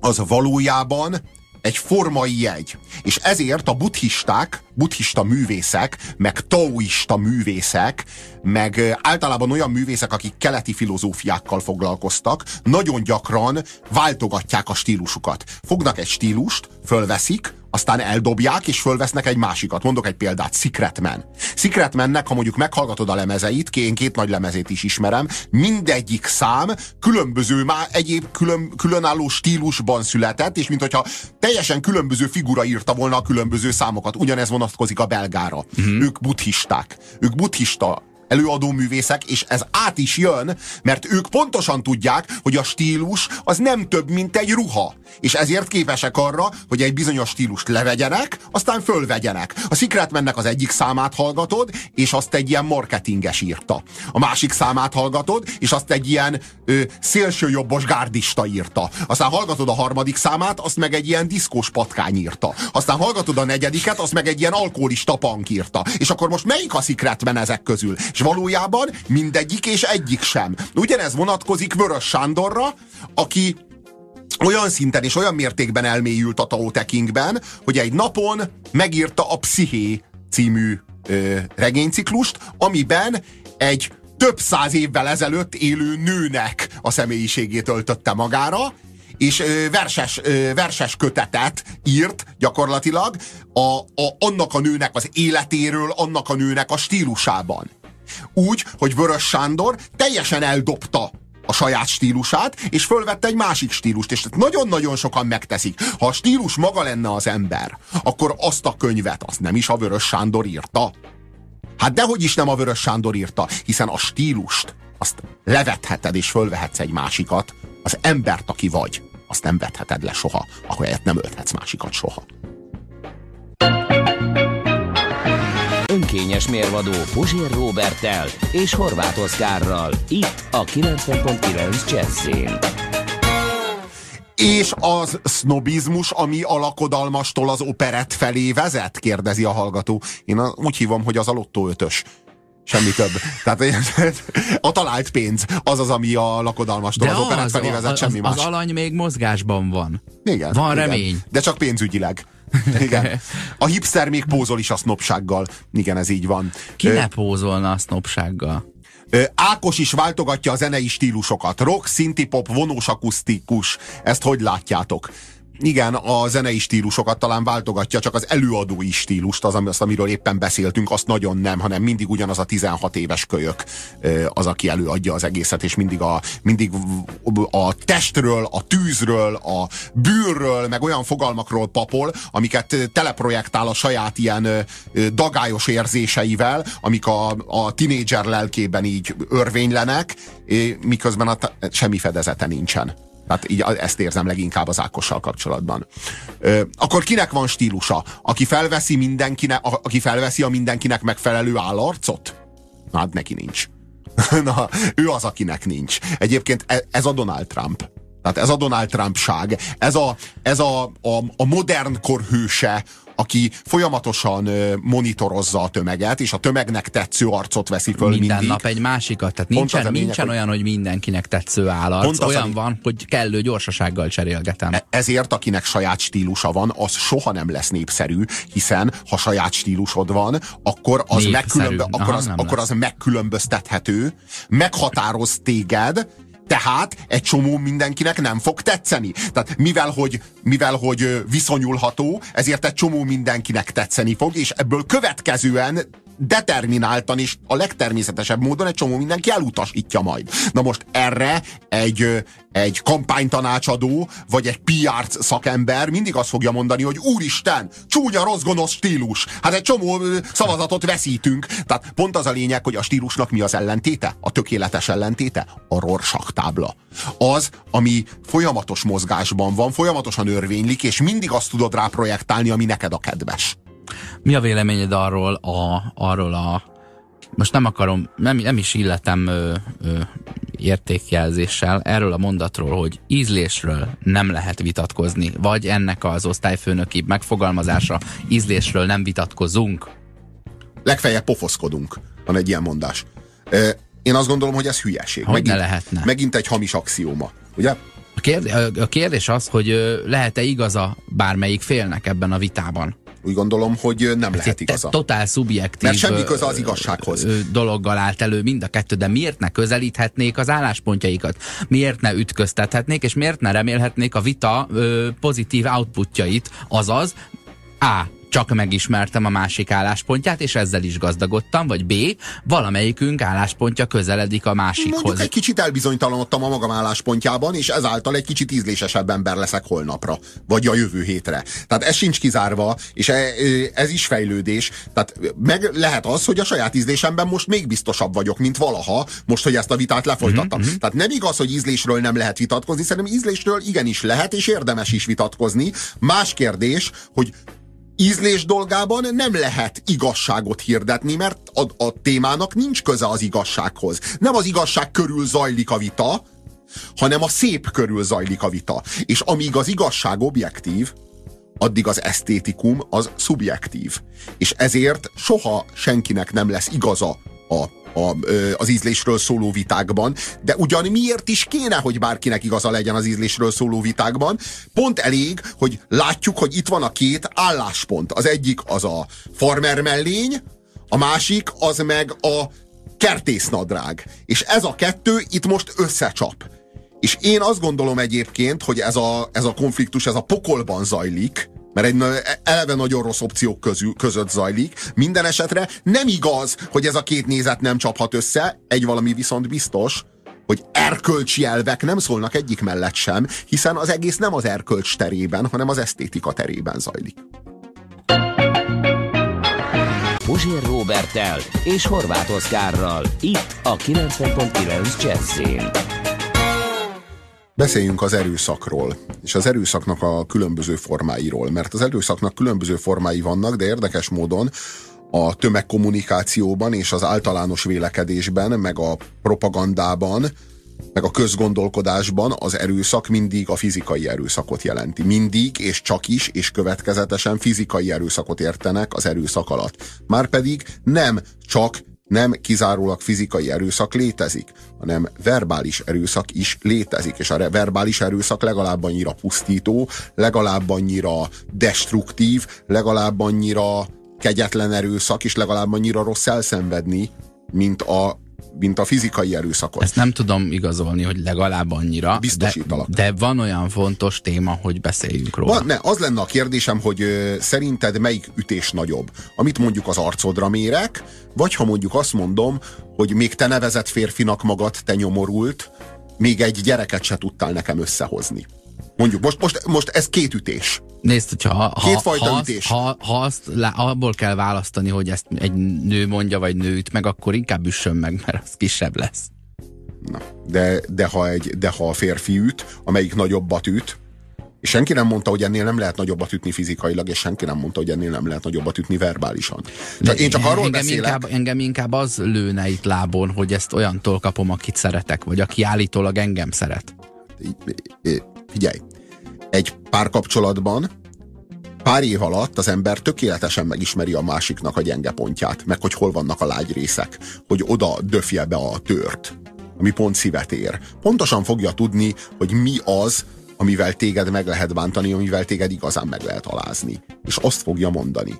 Speaker 2: az valójában egy formai jegy. És ezért a buddhisták, buddhista művészek, meg taoista művészek, meg általában olyan művészek, akik keleti filozófiákkal foglalkoztak, nagyon gyakran váltogatják a stílusukat. Fognak egy stílust, fölveszik, aztán eldobják, és fölvesznek egy másikat. Mondok egy példát, Secret Man. Secret Mannek, ha mondjuk meghallgatod a lemezeit, én két nagy lemezét is ismerem, mindegyik szám különböző, már egyéb külön, különálló stílusban született, és mintha teljesen különböző figura írta volna a különböző számokat. Ugyanez vonatkozik a belgára. Mm-hmm. Ők buddhisták. Ők buddhista előadó művészek, és ez át is jön, mert ők pontosan tudják, hogy a stílus az nem több, mint egy ruha. És ezért képesek arra, hogy egy bizonyos stílust levegyenek, aztán fölvegyenek. A Secret mennek az egyik számát hallgatod, és azt egy ilyen marketinges írta. A másik számát hallgatod, és azt egy ilyen ö, szélsőjobbos gárdista írta. Aztán hallgatod a harmadik számát, azt meg egy ilyen diszkós patkány írta. Aztán hallgatod a negyediket, azt meg egy ilyen alkoholista pank írta. És akkor most melyik a Secret Men ezek közül? És valójában mindegyik és egyik sem. Ugyanez vonatkozik Vörös Sándorra, aki olyan szinten és olyan mértékben elmélyült a Tao Tekingben, hogy egy napon megírta a Psziché című ö, regényciklust, amiben egy több száz évvel ezelőtt élő nőnek a személyiségét öltötte magára, és ö, verses, ö, verses kötetet írt gyakorlatilag a, a, annak a nőnek az életéről, annak a nőnek a stílusában. Úgy, hogy Vörös Sándor teljesen eldobta a saját stílusát, és fölvette egy másik stílust, és nagyon-nagyon sokan megteszik. Ha a stílus maga lenne az ember, akkor azt a könyvet, azt nem is a Vörös Sándor írta. Hát dehogy is nem a Vörös Sándor írta, hiszen a stílust, azt levetheted és fölvehetsz egy másikat, az embert, aki vagy, azt nem vetheted le soha, ahelyett nem ölthetsz másikat soha.
Speaker 3: Önkényes mérvadó Puzsér Robertel és Horváth Oszkárral. Itt a 90.9 Jazzin.
Speaker 2: És az sznobizmus, ami a lakodalmastól az operett felé vezet? Kérdezi a hallgató. Én úgy hívom, hogy az a lottó ötös. Semmi több. Tehát a talált pénz az az, ami a lakodalmastól, De az, az operett felé vezet, az, semmi
Speaker 1: az,
Speaker 2: más.
Speaker 1: Az alany még mozgásban van.
Speaker 2: Igen.
Speaker 1: Van
Speaker 2: igen.
Speaker 1: remény.
Speaker 2: De csak pénzügyileg. Igen. A hipster még pózol is a sznopsággal. Igen, ez így van.
Speaker 1: Ki ne pózolna a sznopsággal?
Speaker 2: Ákos is váltogatja a zenei stílusokat. Rock, pop, vonós akusztikus. Ezt hogy látjátok? Igen, a zenei stílusokat talán váltogatja, csak az előadói stílust, az, azt, amiről éppen beszéltünk, azt nagyon nem, hanem mindig ugyanaz a 16 éves kölyök az, aki előadja az egészet, és mindig a, mindig a testről, a tűzről, a bűrről, meg olyan fogalmakról papol, amiket teleprojektál a saját ilyen dagályos érzéseivel, amik a, a tinédzser lelkében így örvénylenek, miközben a, semmi fedezete nincsen. Tehát így ezt érzem leginkább az Ákossal kapcsolatban. Ö, akkor kinek van stílusa? Aki felveszi, mindenkinek, a, aki felveszi a mindenkinek megfelelő állarcot? Na, hát neki nincs. Na, ő az, akinek nincs. Egyébként e, ez a Donald Trump. Tehát ez a Donald Trumpság, ez a, ez a, a, a modern kor hőse, aki folyamatosan monitorozza a tömeget, és a tömegnek tetsző arcot veszi föl
Speaker 1: Minden
Speaker 2: mindig.
Speaker 1: nap egy másikat, tehát nincsen, lényeg, nincsen hogy... olyan, hogy mindenkinek tetsző állarc, olyan van, hogy kellő gyorsasággal cserélgetem. E-
Speaker 2: ezért, akinek saját stílusa van, az soha nem lesz népszerű, hiszen ha saját stílusod van, akkor az, megkülönbö- akkor az, akkor az megkülönböztethető, meghatároz téged, Tehát egy csomó mindenkinek nem fog tetszeni. Tehát mivel hogy, mivel, hogy viszonyulható, ezért egy csomó mindenkinek tetszeni fog, és ebből következően determináltan és a legtermészetesebb módon egy csomó mindenki elutasítja majd. Na most erre egy, egy kampánytanácsadó, vagy egy PR szakember mindig azt fogja mondani, hogy úristen, csúnya, rossz, gonosz stílus. Hát egy csomó szavazatot veszítünk. Tehát pont az a lényeg, hogy a stílusnak mi az ellentéte? A tökéletes ellentéte? A rorsak tábla. Az, ami folyamatos mozgásban van, folyamatosan örvénylik, és mindig azt tudod rá projektálni, ami neked a kedves.
Speaker 1: Mi a véleményed arról a, arról a most nem akarom, nem, nem is illetem ö, ö, értékjelzéssel erről a mondatról, hogy ízlésről nem lehet vitatkozni, vagy ennek az osztályfőnöki megfogalmazása, ízlésről nem vitatkozunk.
Speaker 2: Legfeljebb pofoszkodunk, van egy ilyen mondás. Én azt gondolom, hogy ez hülyeség.
Speaker 1: Hogy megint, ne lehetne.
Speaker 2: Megint egy hamis axióma, ugye?
Speaker 1: A kérdés, a kérdés az, hogy lehet-e igaza bármelyik félnek ebben a vitában?
Speaker 2: Úgy gondolom, hogy nem Ez lehet igaza.
Speaker 1: Totál szubjektív
Speaker 2: Mert semmi köze az igazsághoz.
Speaker 1: dologgal állt elő mind a kettő, de miért ne közelíthetnék az álláspontjaikat? Miért ne ütköztethetnék, és miért ne remélhetnék a vita ö, pozitív outputjait? Azaz, A csak megismertem a másik álláspontját, és ezzel is gazdagodtam, vagy B, valamelyikünk álláspontja közeledik a másikhoz. Mondjuk
Speaker 2: egy kicsit elbizonytalanodtam a magam álláspontjában, és ezáltal egy kicsit ízlésesebb ember leszek holnapra, vagy a jövő hétre. Tehát ez sincs kizárva, és e, ez is fejlődés. Tehát meg lehet az, hogy a saját ízlésemben most még biztosabb vagyok, mint valaha, most, hogy ezt a vitát lefolytattam. Mm-hmm. Tehát nem igaz, hogy ízlésről nem lehet vitatkozni, szerintem ízlésről igenis lehet, és érdemes is vitatkozni. Más kérdés, hogy ízlés dolgában nem lehet igazságot hirdetni, mert a, a témának nincs köze az igazsághoz. Nem az igazság körül zajlik a vita, hanem a szép körül zajlik a vita. És amíg az igazság objektív, addig az esztétikum az szubjektív. És ezért soha senkinek nem lesz igaza a a, az ízlésről szóló vitákban, de ugyan miért is kéne, hogy bárkinek igaza legyen az ízlésről szóló vitákban? Pont elég, hogy látjuk, hogy itt van a két álláspont. Az egyik az a farmer mellény, a másik az meg a kertésznadrág. És ez a kettő itt most összecsap. És én azt gondolom egyébként, hogy ez a, ez a konfliktus, ez a pokolban zajlik, mert egy eleve nagyon rossz opciók közül, között zajlik. Minden esetre nem igaz, hogy ez a két nézet nem csaphat össze, egy valami viszont biztos, hogy erkölcsi elvek nem szólnak egyik mellett sem, hiszen az egész nem az erkölcs terében, hanem az esztétika terében zajlik.
Speaker 3: Puzsér Robertel és Horváth Oszkárral, itt a 90.9 Jazzin.
Speaker 2: Beszéljünk az erőszakról, és az erőszaknak a különböző formáiról, mert az erőszaknak különböző formái vannak, de érdekes módon a tömegkommunikációban és az általános vélekedésben, meg a propagandában, meg a közgondolkodásban az erőszak mindig a fizikai erőszakot jelenti. Mindig, és csak is, és következetesen fizikai erőszakot értenek az erőszak alatt. Márpedig nem csak nem kizárólag fizikai erőszak létezik, hanem verbális erőszak is létezik, és a verbális erőszak legalább annyira pusztító, legalább annyira destruktív, legalább annyira kegyetlen erőszak, és legalább annyira rossz elszenvedni, mint a mint a fizikai erőszakot.
Speaker 1: Ezt nem tudom igazolni, hogy legalább annyira.
Speaker 2: Biztosítalak.
Speaker 1: De, de van olyan fontos téma, hogy beszéljünk róla. Van,
Speaker 2: ne, az lenne a kérdésem, hogy ö, szerinted melyik ütés nagyobb? Amit mondjuk az arcodra mérek, vagy ha mondjuk azt mondom, hogy még te nevezett férfinak magad, te nyomorult, még egy gyereket se tudtál nekem összehozni. Mondjuk, most, most, most ez két ütés.
Speaker 1: Nézd, hogyha ha, Kétfajta ha, ütés. Ha, ha azt abból kell választani, hogy ezt egy nő mondja, vagy nő üt meg, akkor inkább üssön meg, mert az kisebb lesz.
Speaker 2: Na, de, de, ha egy, de ha a férfi üt, amelyik nagyobbat üt, és senki nem mondta, hogy ennél nem lehet nagyobbat ütni fizikailag, és senki nem mondta, hogy ennél nem lehet nagyobbat ütni verbálisan. De én csak arról
Speaker 1: engem
Speaker 2: beszélek...
Speaker 1: Inkább, engem inkább az lőne itt lábon, hogy ezt olyantól kapom, akit szeretek, vagy aki állítólag engem szeret.
Speaker 2: Figyelj, egy párkapcsolatban pár év alatt az ember tökéletesen megismeri a másiknak a gyenge pontját, meg hogy hol vannak a lágy részek, hogy oda döfje be a tört, ami pont szívet ér. Pontosan fogja tudni, hogy mi az, amivel téged meg lehet bántani, amivel téged igazán meg lehet alázni. És azt fogja mondani.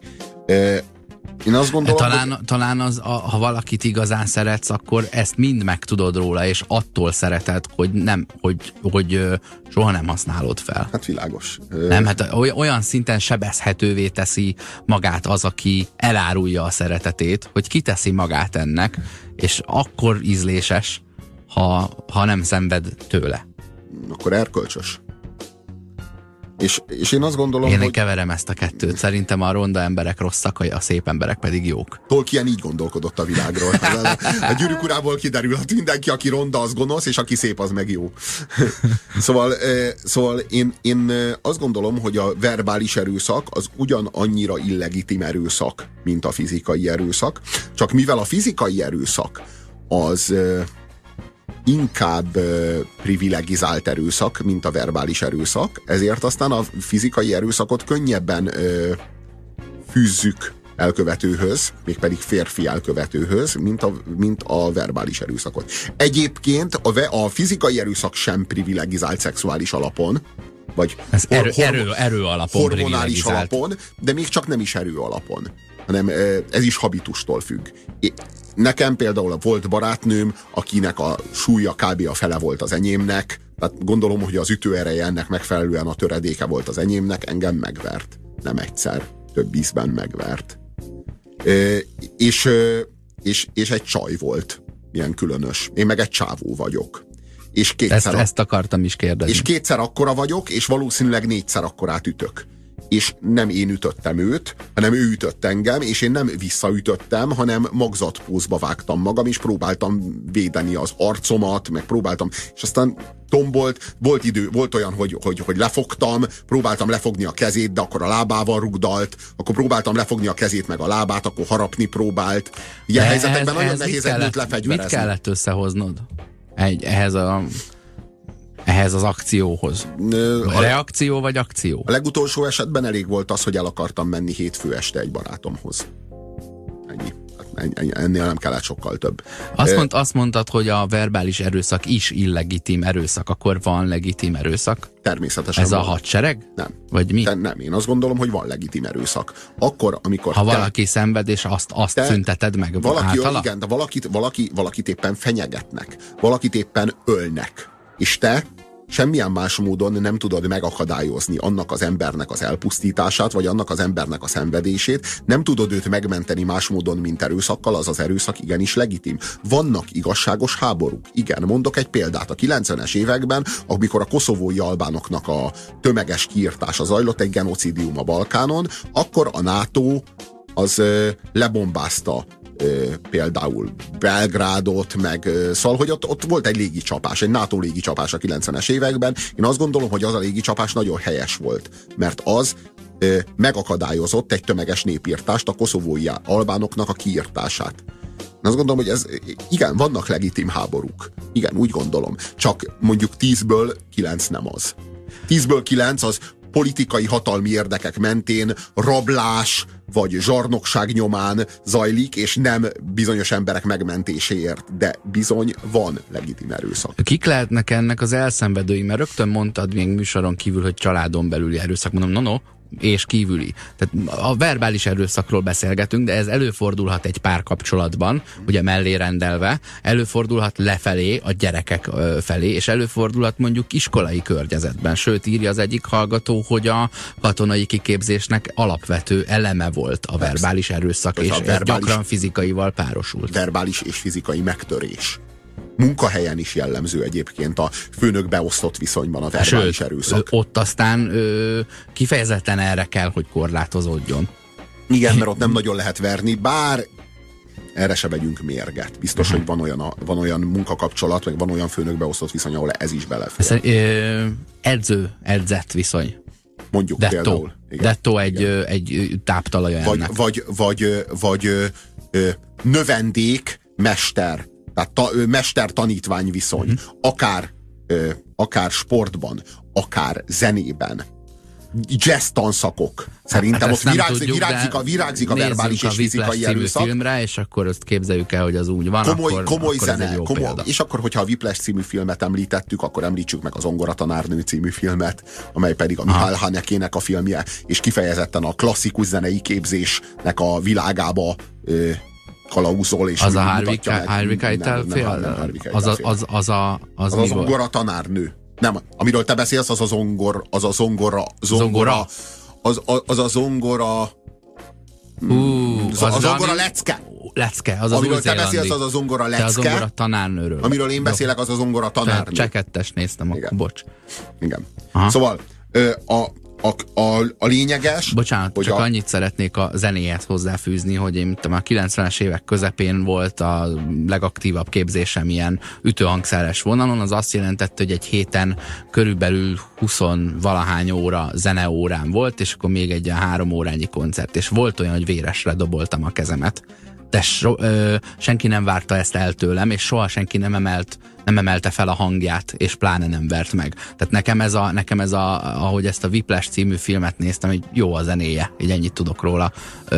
Speaker 2: Én azt gondolom,
Speaker 1: talán,
Speaker 2: hogy...
Speaker 1: talán az, a, ha valakit igazán szeretsz, akkor ezt mind megtudod róla, és attól szereted, hogy nem, hogy, hogy soha nem használod fel.
Speaker 2: Hát világos.
Speaker 1: Nem, hát oly- olyan szinten sebezhetővé teszi magát az, aki elárulja a szeretetét, hogy kiteszi magát ennek, és akkor ízléses, ha, ha nem szenved tőle.
Speaker 2: Akkor erkölcsös. És, és én azt gondolom,
Speaker 1: Én
Speaker 2: hogy
Speaker 1: keverem ezt a kettőt. Szerintem a ronda emberek rosszak, a szép emberek pedig jók.
Speaker 2: Tolkien így gondolkodott a világról. A gyűrűk urából kiderül, hogy mindenki, aki ronda, az gonosz, és aki szép, az meg jó. Szóval, szóval én, én azt gondolom, hogy a verbális erőszak az ugyanannyira illegitim erőszak, mint a fizikai erőszak. Csak mivel a fizikai erőszak az inkább privilegizált erőszak, mint a verbális erőszak, ezért aztán a fizikai erőszakot könnyebben fűzzük elkövetőhöz, mégpedig férfi elkövetőhöz, mint a, mint a verbális erőszakot. Egyébként a, a fizikai erőszak sem privilegizált szexuális alapon, vagy
Speaker 1: Ez erő,
Speaker 2: hor-
Speaker 1: erő, erő alapon
Speaker 2: hormonális alapon, de még csak nem is erő alapon, hanem ö, ez is habitustól függ. Nekem például volt barátnőm, akinek a súlya kb. a fele volt az enyémnek, tehát gondolom, hogy az ütőereje ennek megfelelően a töredéke volt az enyémnek, engem megvert. Nem egyszer, több ízben megvert. Ö, és, ö, és, és egy csaj volt, milyen különös. Én meg egy csávó vagyok. És kétszer,
Speaker 1: Ezt, ezt akartam is kérdezni.
Speaker 2: és kétszer akkora vagyok, és valószínűleg négyszer akkorát ütök. És nem én ütöttem őt, hanem ő ütött engem, és én nem visszaütöttem, hanem magzatpózba vágtam magam, és próbáltam védeni az arcomat, meg próbáltam, és aztán tombolt, volt idő, volt olyan, hogy, hogy, hogy lefogtam, próbáltam lefogni a kezét, de akkor a lábával rugdalt, akkor próbáltam lefogni a kezét meg a lábát, akkor harapni próbált. Ilyen
Speaker 1: De
Speaker 2: helyzetekben nagyon
Speaker 1: mit
Speaker 2: nehéz
Speaker 1: kellett,
Speaker 2: lefegyverezni.
Speaker 1: Mit kellett összehoznod egy, ehhez, a, ehhez az akcióhoz?
Speaker 2: Ö, a-
Speaker 1: Reakció vagy akció?
Speaker 2: A legutolsó esetben elég volt az, hogy el akartam menni hétfő este egy barátomhoz. Ennyi. Ennél nem kellett sokkal több.
Speaker 1: Azt, mond, azt mondtad, hogy a verbális erőszak is illegitim erőszak, akkor van legitim erőszak?
Speaker 2: Természetesen.
Speaker 1: Ez a
Speaker 2: van.
Speaker 1: hadsereg?
Speaker 2: Nem.
Speaker 1: Vagy mi?
Speaker 2: De nem, én azt gondolom, hogy van legitim erőszak. Akkor, amikor
Speaker 1: Ha
Speaker 2: te-
Speaker 1: valaki szenved, és azt, azt
Speaker 2: Te-
Speaker 1: szünteted meg
Speaker 2: valaki,
Speaker 1: általa?
Speaker 2: igen, de valakit, valaki, valakit éppen fenyegetnek, valakit éppen ölnek, és te semmilyen más módon nem tudod megakadályozni annak az embernek az elpusztítását, vagy annak az embernek a szenvedését, nem tudod őt megmenteni más módon, mint erőszakkal, az az erőszak igenis legitim. Vannak igazságos háborúk. Igen, mondok egy példát. A 90-es években, amikor a koszovói albánoknak a tömeges kiirtása zajlott, egy genocidium a Balkánon, akkor a NATO az lebombázta például Belgrádot, meg ö, szóval, hogy ott, ott volt egy légicsapás, egy NATO légicsapás a 90-es években. Én azt gondolom, hogy az a légicsapás nagyon helyes volt, mert az megakadályozott egy tömeges népírtást, a koszovói albánoknak a kiírtását. Én azt gondolom, hogy ez, igen, vannak legitim háborúk. Igen, úgy gondolom. Csak mondjuk 10-ből 9 nem az. 10-ből 9 az politikai hatalmi érdekek mentén rablás vagy zsarnokság nyomán zajlik, és nem bizonyos emberek megmentéséért, de bizony van legitim erőszak.
Speaker 1: Kik lehetnek ennek az elszenvedői? Mert rögtön mondtad még műsoron kívül, hogy családon belüli erőszak. Mondom, no, no, és kívüli. Tehát a verbális erőszakról beszélgetünk, de ez előfordulhat egy párkapcsolatban, ugye mellé rendelve, előfordulhat lefelé, a gyerekek felé, és előfordulhat mondjuk iskolai környezetben. Sőt, írja az egyik hallgató, hogy a katonai kiképzésnek alapvető eleme volt a verbális erőszak,
Speaker 2: Persze,
Speaker 1: és
Speaker 2: a
Speaker 1: ez
Speaker 2: verbális-
Speaker 1: gyakran fizikaival párosult.
Speaker 2: Verbális és fizikai megtörés. Munkahelyen is jellemző egyébként a főnök beosztott viszonyban a verbális
Speaker 1: Sőt,
Speaker 2: erőszak.
Speaker 1: ott aztán ö, kifejezetten erre kell, hogy korlátozódjon.
Speaker 2: Igen, mert ott nem nagyon lehet verni, bár erre se vegyünk mérget. Biztos, hogy van olyan, a, van olyan munkakapcsolat, vagy van olyan főnök beosztott viszony, ahol ez is belefér.
Speaker 1: Ez, ö, edző, edzett viszony.
Speaker 2: Mondjuk
Speaker 1: Dettó.
Speaker 2: például.
Speaker 1: Dettó egy, ö, egy táptalaja
Speaker 2: Vagy,
Speaker 1: ennek.
Speaker 2: vagy, vagy, ö, vagy ö, ö, növendék, mester. Tehát ta, mester-tanítvány viszony.
Speaker 1: Mhm.
Speaker 2: Akár, ö, akár sportban, akár zenében. jazz tanszakok. Szerintem
Speaker 1: Hát
Speaker 2: ott
Speaker 1: ezt
Speaker 2: virágzik,
Speaker 1: tudjuk,
Speaker 2: virágzik, a, virágzik a verbális
Speaker 1: a
Speaker 2: és fizikai erőszak.
Speaker 1: filmre, és akkor azt képzeljük el, hogy az úgy van,
Speaker 2: komoly,
Speaker 1: akkor,
Speaker 2: komoly
Speaker 1: akkor
Speaker 2: zene, komoly.
Speaker 1: példa.
Speaker 2: És akkor, hogyha a Whiplash című filmet említettük, akkor említsük meg az Ongora tanárnő című filmet, amely pedig a Mihály Hanekének a filmje, és kifejezetten a klasszikus zenei képzésnek a világába ö, kalauzol, és
Speaker 1: Az a Harvey, Keitel fél? Az, a, az, az, a, az,
Speaker 2: Az az
Speaker 1: volt?
Speaker 2: ongora tanárnő. Nem, amiről te beszélsz, az a zongor, az a zongora, zongora,
Speaker 1: Zongora?
Speaker 2: az, az, az a zongora,
Speaker 1: Ú,
Speaker 2: az, az zongora
Speaker 1: valami-
Speaker 2: lecke.
Speaker 1: Lecke, az az
Speaker 2: Amiről te beszélsz, az a zongora
Speaker 1: Te az
Speaker 2: lecke.
Speaker 1: ongora tanárnőről.
Speaker 2: Amiről én beszélek, az az ongora tanárnő.
Speaker 1: Csekettes néztem,
Speaker 2: Igen.
Speaker 1: bocs.
Speaker 2: Igen.
Speaker 1: Aha.
Speaker 2: Szóval a, a, a, a lényeges,
Speaker 1: Bocsánat,
Speaker 2: hogy
Speaker 1: csak
Speaker 2: a,
Speaker 1: annyit szeretnék a zenéhez hozzáfűzni, hogy én tudom, a 90-es évek közepén volt a legaktívabb képzésem ilyen ütőhangszeres vonalon, az azt jelentette, hogy egy héten körülbelül 20 valahány óra zeneórám volt, és akkor még egy három órányi koncert, és volt olyan, hogy véresre doboltam a kezemet. De so, ö, senki nem várta ezt el tőlem, és soha senki nem emelt nem emelte fel a hangját, és pláne nem vert meg. Tehát nekem ez, a, nekem ez a, ahogy ezt a Whiplash című filmet néztem, hogy jó a zenéje, így ennyit tudok róla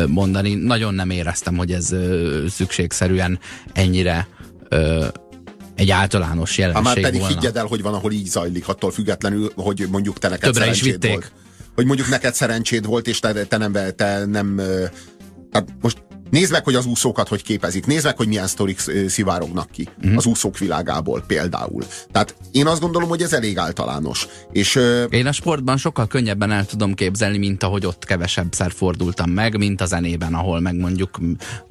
Speaker 1: mondani. Nagyon nem éreztem, hogy ez szükségszerűen ennyire egy általános
Speaker 2: ha
Speaker 1: jelenség
Speaker 2: már pedig
Speaker 1: volna.
Speaker 2: higgyed el, hogy van, ahol így zajlik, attól függetlenül, hogy mondjuk te neked
Speaker 1: Többre is vitték.
Speaker 2: volt. Hogy mondjuk neked szerencséd volt, és te, te nem, te nem tehát most nézd meg, hogy az úszókat hogy képezik. Nézd meg, hogy milyen sztorik szivárognak ki
Speaker 1: Mhm.
Speaker 2: az úszók világából például. Tehát én azt gondolom, hogy ez elég általános. És ö,
Speaker 1: Én a sportban sokkal könnyebben el tudom képzelni, mint ahogy ott kevesebbszer fordultam meg, mint a zenében, ahol meg mondjuk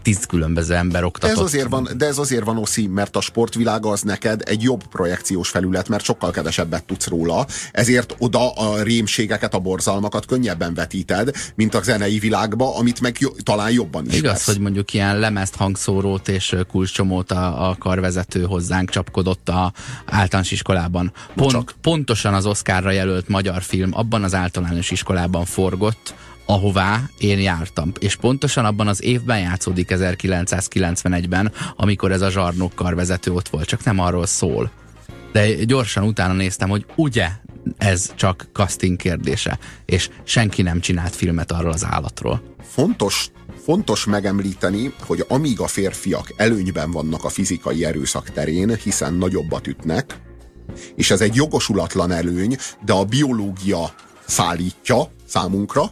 Speaker 1: tíz különböző ember
Speaker 2: De
Speaker 1: oktatott.
Speaker 2: ez azért van, de ez azért van, Oszi, mert a sportvilága az neked egy jobb projekciós felület, mert sokkal kevesebbet tudsz róla, ezért oda a rémségeket, a borzalmakat könnyebben vetíted, mint a zenei világba, amit meg jo- talán jobban is
Speaker 1: Igaz. Hogy mondjuk ilyen lemezt, hangszórót és ö, kulcscsomót a, a karvezető hozzánk csapkodott a általános iskolában. Pont,
Speaker 2: Csak.
Speaker 1: pontosan az Oscarra jelölt magyar film abban az általános iskolában forgott, ahová én jártam. És pontosan abban az évben játszódik 1991-ben, amikor ez a zsarnok karvezető ott volt, csak nem arról szól. De gyorsan utána néztem, hogy ugye ez csak casting kérdése, és senki nem csinált filmet arról az állatról.
Speaker 2: Fontos, fontos megemlíteni, hogy amíg a férfiak előnyben vannak a fizikai erőszak terén, hiszen nagyobbat ütnek, és ez egy jogosulatlan előny, de a biológia szállítja számunkra,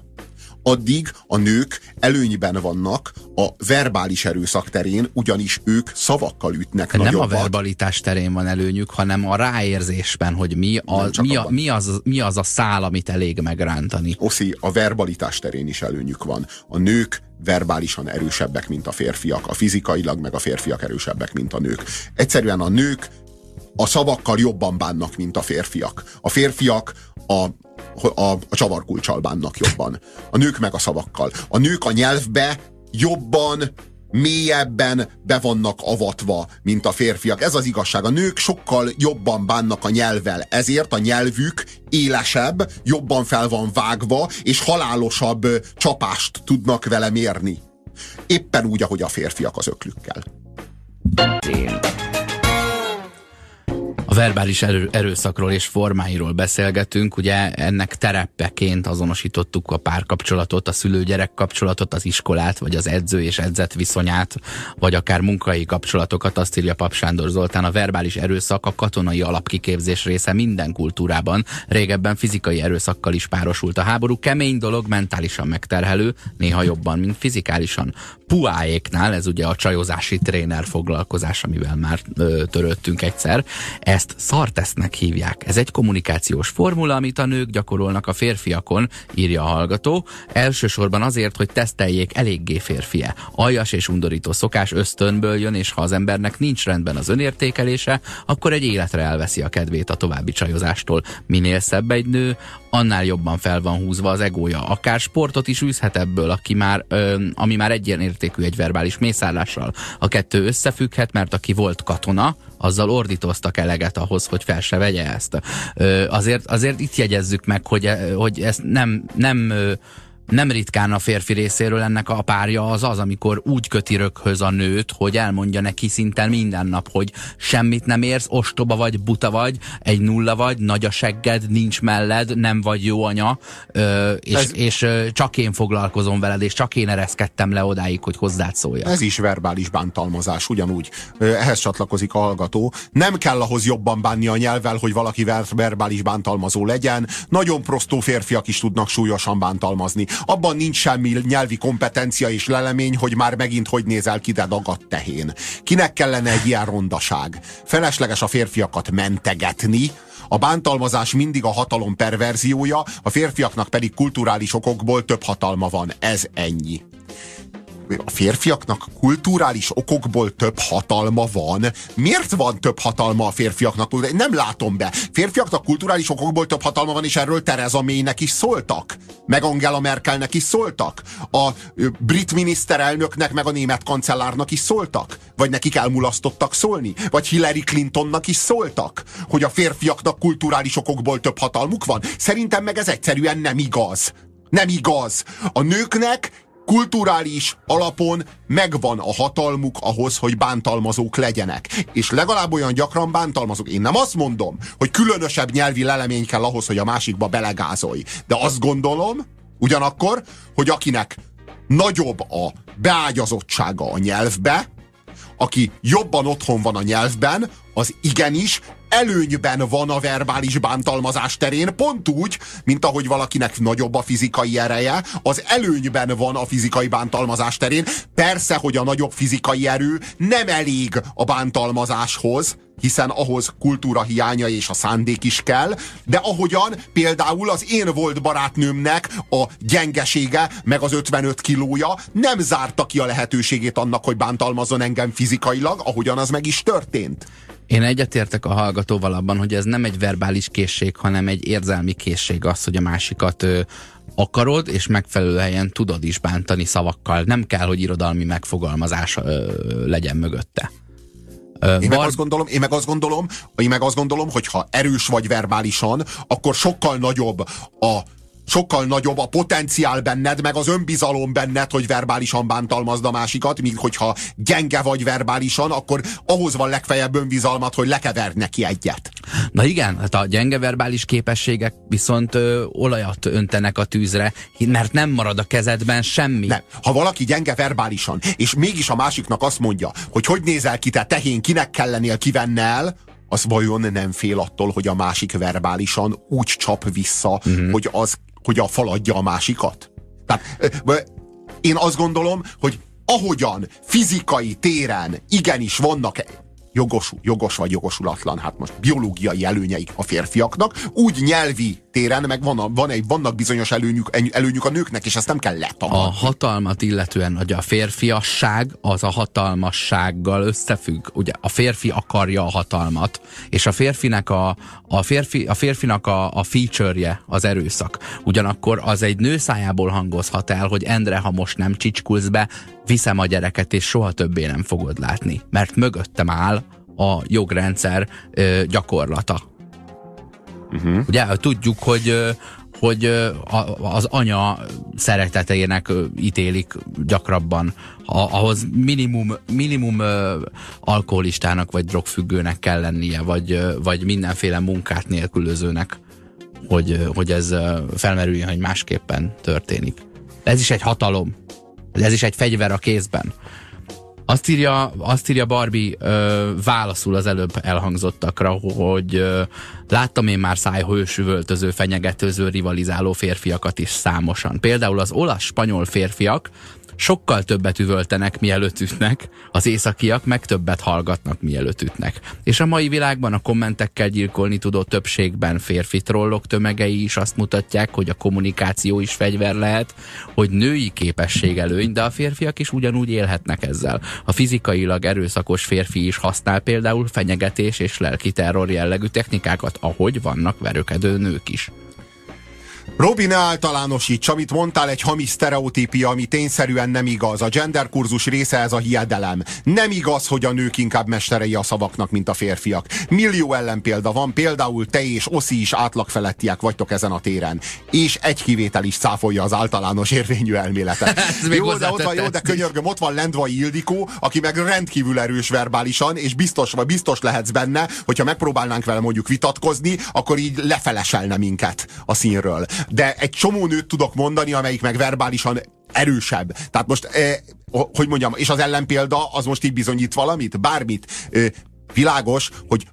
Speaker 2: addig a nők előnyben vannak a verbális erőszak terén, ugyanis ők szavakkal ütnek
Speaker 1: Nem a verbalitás terén van előnyük, hanem a ráérzésben, hogy mi, a, mi, a, mi, az, mi az a szál, amit elég megrántani.
Speaker 2: Oszi, a verbalitás terén is előnyük van. A nők verbálisan erősebbek, mint a férfiak. A fizikailag meg a férfiak erősebbek, mint a nők. Egyszerűen a nők a szavakkal jobban bánnak, mint a férfiak. A férfiak a, a, a csavarkulcsal bánnak jobban. A nők meg a szavakkal. A nők a nyelvbe jobban mélyebben be vannak avatva, mint a férfiak. Ez az igazság. A nők sokkal jobban bánnak a nyelvvel, ezért a nyelvük élesebb, jobban fel van vágva, és halálosabb csapást tudnak vele mérni. Éppen úgy, ahogy a férfiak az öklükkel.
Speaker 3: Én.
Speaker 1: Verbális erő, erőszakról és formáiról beszélgetünk, ugye ennek tereppeként azonosítottuk a párkapcsolatot, a szülő-gyerek kapcsolatot, az iskolát, vagy az edző és edzett viszonyát, vagy akár munkai kapcsolatokat, azt írja Pap Sándor Zoltán, a verbális erőszak a katonai alapkiképzés része minden kultúrában. Régebben fizikai erőszakkal is párosult a háború. Kemény dolog, mentálisan megterhelő, néha jobban, mint fizikálisan. Puáéknál, ez ugye a csajozási tréner foglalkozás, amivel már ö, törődtünk egyszer, ezt szartesznek hívják. Ez egy kommunikációs formula, amit a nők gyakorolnak a férfiakon, írja a hallgató. Elsősorban azért, hogy teszteljék eléggé férfie. Aljas és undorító szokás ösztönből jön, és ha az embernek nincs rendben az önértékelése, akkor egy életre elveszi a kedvét a további csajozástól. Minél szebb egy nő, annál jobban fel van húzva az egója. Akár sportot is űzhet ebből, aki már, ö, ami már egyenértékű egy verbális mészárlással. A kettő összefügghet, mert aki volt katona, azzal ordítoztak eleget ahhoz, hogy fel se vegye ezt. Ö, azért, azért itt jegyezzük meg, hogy, hogy ezt nem, nem nem ritkán a férfi részéről ennek a párja az az, amikor úgy köti röghöz a nőt, hogy elmondja neki szinten minden nap, hogy semmit nem érsz, ostoba vagy, buta vagy, egy nulla vagy, nagy a segged, nincs melled, nem vagy jó anya, ö, és, ez... és ö, csak én foglalkozom veled, és csak én ereszkedtem le odáig, hogy hozzád szólja.
Speaker 2: Ez is verbális bántalmazás, ugyanúgy. Ehhez csatlakozik a hallgató. Nem kell ahhoz jobban bánni a nyelvvel, hogy valaki verbális bántalmazó legyen. Nagyon prostó férfiak is tudnak súlyosan bántalmazni abban nincs semmi nyelvi kompetencia és lelemény, hogy már megint hogy nézel ki, de dagadt tehén. Kinek kellene egy ilyen rondaság? Felesleges a férfiakat mentegetni, a bántalmazás mindig a hatalom perverziója, a férfiaknak pedig kulturális okokból több hatalma van. Ez ennyi a férfiaknak kulturális okokból több hatalma van. Miért van több hatalma a férfiaknak? Nem látom be. Férfiaknak kulturális okokból több hatalma van, és erről Tereza Maynek is szóltak. Meg Angela Merkelnek is szóltak. A brit miniszterelnöknek, meg a német kancellárnak is szóltak. Vagy nekik elmulasztottak szólni. Vagy Hillary Clintonnak is szóltak. Hogy a férfiaknak kulturális okokból több hatalmuk van. Szerintem meg ez egyszerűen nem igaz. Nem igaz. A nőknek kulturális alapon megvan a hatalmuk ahhoz, hogy bántalmazók legyenek. És legalább olyan gyakran bántalmazók. Én nem azt mondom, hogy különösebb nyelvi lelemény kell ahhoz, hogy a másikba belegázolj. De azt gondolom, ugyanakkor, hogy akinek nagyobb a beágyazottsága a nyelvbe, aki jobban otthon van a nyelvben, az igenis előnyben van a verbális bántalmazás terén, pont úgy, mint ahogy valakinek nagyobb a fizikai ereje, az előnyben van a fizikai bántalmazás terén. Persze, hogy a nagyobb fizikai erő nem elég a bántalmazáshoz, hiszen ahhoz kultúra hiánya és a szándék is kell, de ahogyan például az én volt barátnőmnek a gyengesége, meg az 55 kilója nem zárta ki a lehetőségét annak, hogy bántalmazzon engem fizikailag, ahogyan az meg is történt.
Speaker 1: Én egyetértek a hallgatóval abban, hogy ez nem egy verbális készség, hanem egy érzelmi készség az, hogy a másikat ö, akarod, és megfelelő helyen tudod is bántani szavakkal. Nem kell, hogy irodalmi megfogalmazás ö, legyen mögötte.
Speaker 2: Ö, én, meg azt gondolom, én meg azt gondolom, én meg azt gondolom, hogy ha erős vagy verbálisan, akkor sokkal nagyobb a sokkal nagyobb a potenciál benned, meg az önbizalom benned, hogy verbálisan bántalmazd a másikat, míg hogyha gyenge vagy verbálisan, akkor ahhoz van legfeljebb önbizalmat, hogy lekeverd neki egyet.
Speaker 1: Na igen, hát a gyenge verbális képességek viszont ö, olajat öntenek a tűzre, mert nem marad a kezedben semmi. Nem.
Speaker 2: Ha valaki gyenge verbálisan, és mégis a másiknak azt mondja, hogy hogy nézel ki te tehén, kinek kell lennél, kivennel, az vajon nem fél attól, hogy a másik verbálisan úgy csap vissza, uh-huh. hogy az hogy a fal adja a másikat? Tehát én azt gondolom, hogy ahogyan fizikai téren igenis vannak jogos, jogos vagy jogosulatlan, hát most biológiai előnyeik a férfiaknak, úgy nyelvi téren meg van van egy, vannak bizonyos előnyük, előnyük a nőknek, és ezt nem kell letagadni.
Speaker 1: A hatalmat illetően, hogy a férfiasság az a hatalmassággal összefügg. Ugye a férfi akarja a hatalmat, és a férfinek a, a, férfi, a férfinak a, a feature-je az erőszak. Ugyanakkor az egy nő szájából hangozhat el, hogy Endre, ha most nem csicskulsz be, viszem a gyereket, és soha többé nem fogod látni. Mert mögöttem áll a jogrendszer ö, gyakorlata. Uh-huh. Ugye tudjuk, hogy hogy az anya szeretetének ítélik gyakrabban. Ahhoz minimum, minimum alkoholistának vagy drogfüggőnek kell lennie, vagy, vagy mindenféle munkát nélkülözőnek, hogy, hogy ez felmerüljön, hogy másképpen történik. Ez is egy hatalom. Ez is egy fegyver a kézben. Azt írja, azt írja Barbie ö, válaszul az előbb elhangzottakra, hogy ö, láttam én már szájhős üvöltöző, fenyegetőző, rivalizáló férfiakat is számosan. Például az olasz-spanyol férfiak sokkal többet üvöltenek, mielőtt ütnek, az északiak meg többet hallgatnak, mielőtt ütnek. És a mai világban a kommentekkel gyilkolni tudó többségben férfi trollok tömegei is azt mutatják, hogy a kommunikáció is fegyver lehet, hogy női képesség előny, de a férfiak is ugyanúgy élhetnek ezzel. A fizikailag erőszakos férfi is használ például fenyegetés és lelki terror jellegű technikákat, ahogy vannak verőkedő nők is.
Speaker 2: Robi, ne általánosíts, amit mondtál, egy hamis sztereotípia, ami tényszerűen nem igaz. A gender kurzus része ez a hiedelem. Nem igaz, hogy a nők inkább mesterei a szavaknak, mint a férfiak. Millió ellenpélda van, például te és Oszi is átlagfelettiek vagytok ezen a téren. És egy kivétel is cáfolja az általános érvényű elméletet. jó, de ott van, jó, de könyörgöm, ott van Lendvai Ildikó, aki meg rendkívül erős verbálisan, és biztos, vagy biztos lehetsz benne, hogyha megpróbálnánk vele mondjuk vitatkozni, akkor így lefeleselne minket a színről de egy csomó nőt tudok mondani, amelyik meg verbálisan erősebb. Tehát most, eh, hogy mondjam, és az ellenpélda az most így bizonyít valamit? Bármit. Eh, világos, hogy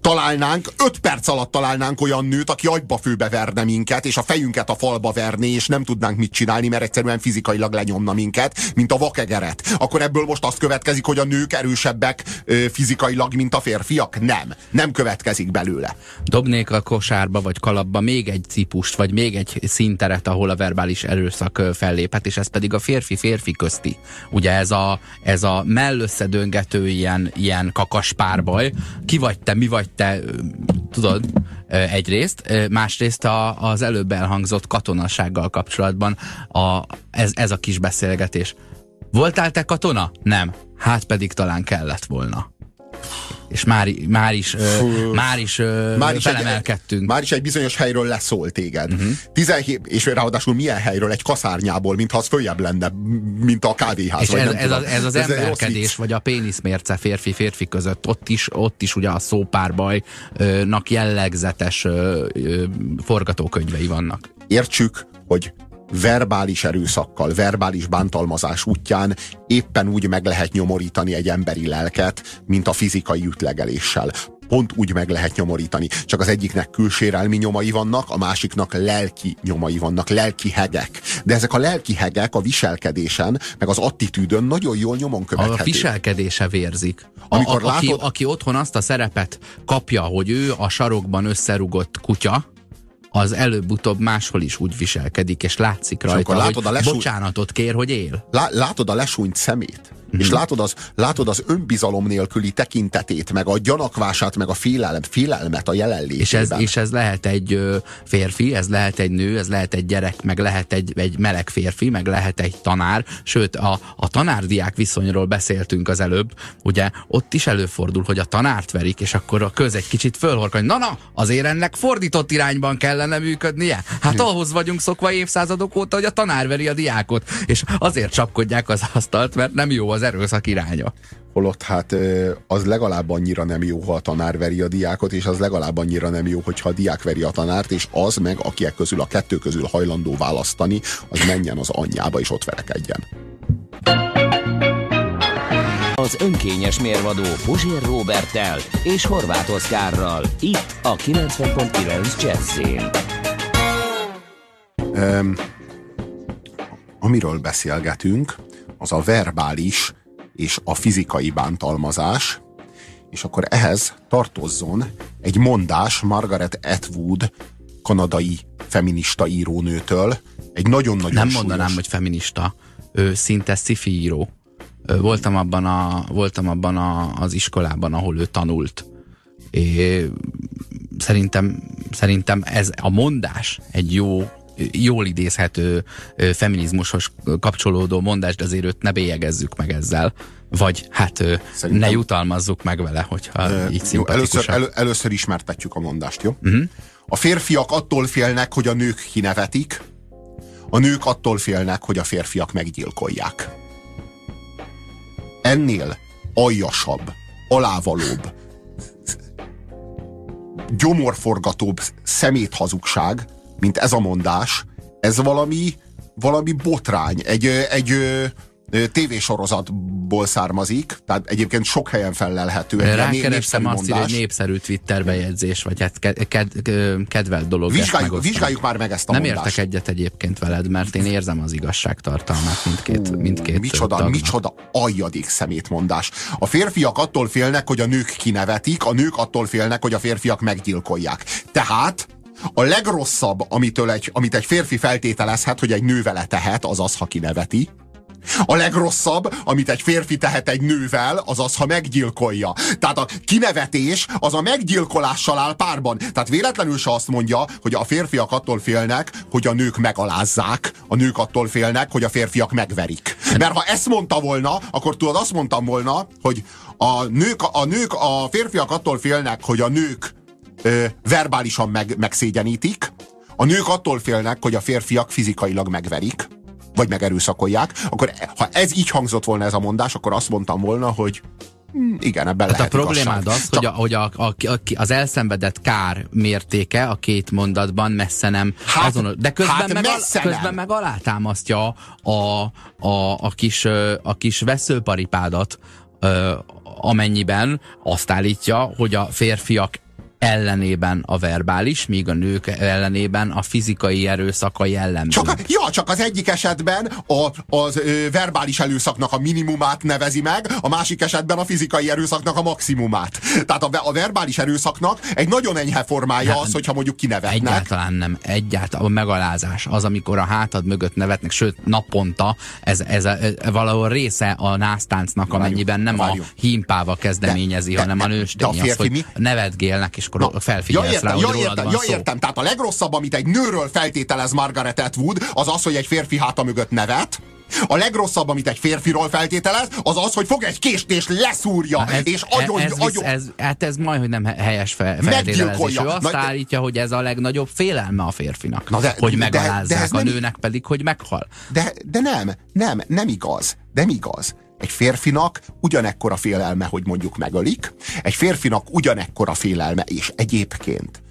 Speaker 2: találnánk, öt perc alatt találnánk olyan nőt, aki agyba főbe verne minket, és a fejünket a falba verné, és nem tudnánk mit csinálni, mert egyszerűen fizikailag lenyomna minket, mint a vakegeret. Akkor ebből most azt következik, hogy a nők erősebbek fizikailag, mint a férfiak? Nem. Nem következik belőle.
Speaker 1: Dobnék a kosárba vagy kalapba még egy cipust, vagy még egy szinteret, ahol a verbális erőszak felléphet, és ez pedig a férfi-férfi közti. Ugye ez a, ez a mellösszedöngető ilyen, ilyen kakaspárba baj. Ki vagy te, mi vagy te, tudod, egyrészt. Másrészt a, az előbb elhangzott katonasággal kapcsolatban a, ez, ez a kis beszélgetés. Voltál te katona? Nem. Hát pedig talán kellett volna és már, már is, Fú. már is már is felemelkedtünk.
Speaker 2: Egy, már is egy bizonyos helyről leszól téged. Uh-huh. Mhm. 17, és ráadásul milyen helyről? Egy kaszárnyából, mintha az följebb lenne, mint a kávéház.
Speaker 1: És vagy ez, ez, az, ez az ez emberkedés, vagy a péniszmérce férfi-férfi között, ott is, ott is ugye a szópárbajnak jellegzetes forgatókönyvei vannak.
Speaker 2: Értsük, hogy verbális erőszakkal, verbális bántalmazás útján éppen úgy meg lehet nyomorítani egy emberi lelket, mint a fizikai ütlegeléssel pont úgy meg lehet nyomorítani. Csak az egyiknek külsérelmi nyomai vannak, a másiknak lelki nyomai vannak, lelki hegek. De ezek a lelki hegek a viselkedésen, meg az attitűdön nagyon jól nyomon követhetők.
Speaker 1: A viselkedése vérzik. A, Amikor a, látod... aki, aki otthon azt a szerepet kapja, hogy ő a sarokban összerugott kutya, az előbb-utóbb máshol is úgy viselkedik, és látszik rajta, és látod hogy a lesúny... bocsánatot kér, hogy él.
Speaker 2: Lá látod a lesúnyt szemét? Mm-hmm. És mhm. látod az, látod az önbizalom nélküli tekintetét, meg a gyanakvását, meg a félelem, félelmet a jelenlétében.
Speaker 1: És ez, és ez lehet egy férfi, ez lehet egy nő, ez lehet egy gyerek, meg lehet egy, egy meleg férfi, meg lehet egy tanár. Sőt, a, a tanárdiák viszonyról beszéltünk az előbb, ugye ott is előfordul, hogy a tanárt verik, és akkor a köz egy kicsit fölhorkany. Na, na, azért ennek fordított irányban kellene működnie. Hát ahhoz vagyunk szokva évszázadok óta, hogy a tanár veri a diákot, és azért csapkodják az asztalt, mert nem jó az az erőszak iránya.
Speaker 2: Holott hát az legalább annyira nem jó, ha a tanár veri a diákot, és az legalább annyira nem jó, hogyha a diák veri a tanárt, és az meg, akiek közül a kettő közül hajlandó választani, az menjen az anyjába, és ott verekedjen.
Speaker 3: Az önkényes mérvadó Puzsér Robertel és Horváth Oszkárral. Itt a 90.9 Jazzin.
Speaker 2: Um, amiről beszélgetünk, az a verbális és a fizikai bántalmazás, és akkor ehhez tartozzon egy mondás Margaret Atwood, kanadai feminista írónőtől, egy nagyon-nagyon
Speaker 1: Nem súlyos... mondanám, hogy feminista, ő szinte sci író. Voltam abban, a, voltam abban a, az iskolában, ahol ő tanult. É, szerintem, szerintem ez a mondás egy jó jól idézhető feminizmushoz kapcsolódó mondás, de azért őt ne bélyegezzük meg ezzel. Vagy hát Szerintem... ne jutalmazzuk meg vele, hogyha uh, így jó,
Speaker 2: először, elő, először ismertetjük a mondást, jó? Uh-huh. A férfiak attól félnek, hogy a nők kinevetik, a nők attól félnek, hogy a férfiak meggyilkolják. Ennél aljasabb, alávalóbb, gyomorforgatóbb szeméthazugság mint ez a mondás, ez valami, valami botrány, egy, egy tévésorozatból származik, tehát egyébként sok helyen felelhető.
Speaker 1: Rákerestem azt, hogy egy népszerű Twitter bejegyzés, vagy hát ked, ked, kedvelt dolog.
Speaker 2: Vizsgáljuk, vizsgáljuk már meg ezt a
Speaker 1: Nem
Speaker 2: mondást.
Speaker 1: értek egyet egyébként veled, mert én érzem az igazságtartalmát mindkét, mindkét
Speaker 2: Micsoda, tagnak. micsoda aljadék szemétmondás. A férfiak attól félnek, hogy a nők kinevetik, a nők attól félnek, hogy a férfiak meggyilkolják. Tehát a legrosszabb, amitől egy, amit egy férfi feltételezhet, hogy egy nő vele tehet, az az, ha kineveti. A legrosszabb, amit egy férfi tehet egy nővel, az az, ha meggyilkolja. Tehát a kinevetés az a meggyilkolással áll párban. Tehát véletlenül se azt mondja, hogy a férfiak attól félnek, hogy a nők megalázzák, a nők attól félnek, hogy a férfiak megverik. Mert ha ezt mondta volna, akkor tudod, azt mondtam volna, hogy a nők, a, nők, a férfiak attól félnek, hogy a nők ö, verbálisan meg, megszégyenítik, a nők attól félnek, hogy a férfiak fizikailag megverik, vagy megerőszakolják, akkor ha ez így hangzott volna ez a mondás, akkor azt mondtam volna, hogy hm, igen, ebben hát lehet
Speaker 1: a problémád
Speaker 2: igazság.
Speaker 1: az, hogy, a, hogy a, a, a, az elszenvedett kár mértéke a két mondatban messze nem
Speaker 2: Hát-
Speaker 1: azon, de közben,
Speaker 2: hát
Speaker 1: meg,
Speaker 2: messze
Speaker 1: közben
Speaker 2: nem.
Speaker 1: meg alátámasztja a, a, a, kis, a kis veszőparipádat, amennyiben azt állítja, hogy a férfiak ellenében a verbális, míg a nők ellenében a fizikai erőszak a jellemző.
Speaker 2: Csak, ja, csak az egyik esetben a, az ö, verbális erőszaknak a minimumát nevezi meg, a másik esetben a fizikai erőszaknak a maximumát. Tehát a, a verbális erőszaknak egy nagyon enyhe formája
Speaker 1: Hát,
Speaker 2: az, hogyha mondjuk kinevetnek.
Speaker 1: Egyáltalán nem. Egyáltalán a megalázás. Az, amikor a hátad mögött nevetnek, sőt, naponta, ez, ez, a, ez valahol része a násztáncnak, amennyiben nem
Speaker 2: várjunk.
Speaker 1: a hímpáva kezdeményezi,
Speaker 2: De-
Speaker 1: hanem
Speaker 2: de-
Speaker 1: a
Speaker 2: de a
Speaker 1: nőstény az,
Speaker 2: férfi
Speaker 1: hogy
Speaker 2: mi?
Speaker 1: nevetgélnek, és akkor felfigyelsz
Speaker 2: ja,
Speaker 1: rá,
Speaker 2: értem,
Speaker 1: hogy
Speaker 2: ja, értem, ja, értem. Tehát a legrosszabb, amit egy nőről feltételez Margaret Atwood, az az, hogy egy férfi háta mögött nevet. A legrosszabb, amit egy férfiról feltételez, az az, hogy fog egy kést és leszúrja,
Speaker 1: Na, ez,
Speaker 2: és agyon,
Speaker 1: ez,
Speaker 2: agyon,
Speaker 1: ez, hát ez majd, hogy nem he- helyes fe- feltételezés. Ő azt
Speaker 2: Na, de-
Speaker 1: állítja, hogy ez a legnagyobb félelme a férfinak.
Speaker 2: Na de-
Speaker 1: hogy
Speaker 2: de- de
Speaker 1: megalázzák,
Speaker 2: ez
Speaker 1: a
Speaker 2: nem-
Speaker 1: nőnek pedig, hogy meghal.
Speaker 2: De, de nem, nem, nem igaz. Nem igaz. Egy férfinak ugyanekkora félelme, hogy mondjuk megölik, egy férfinak ugyanekkora félelme, és egyébként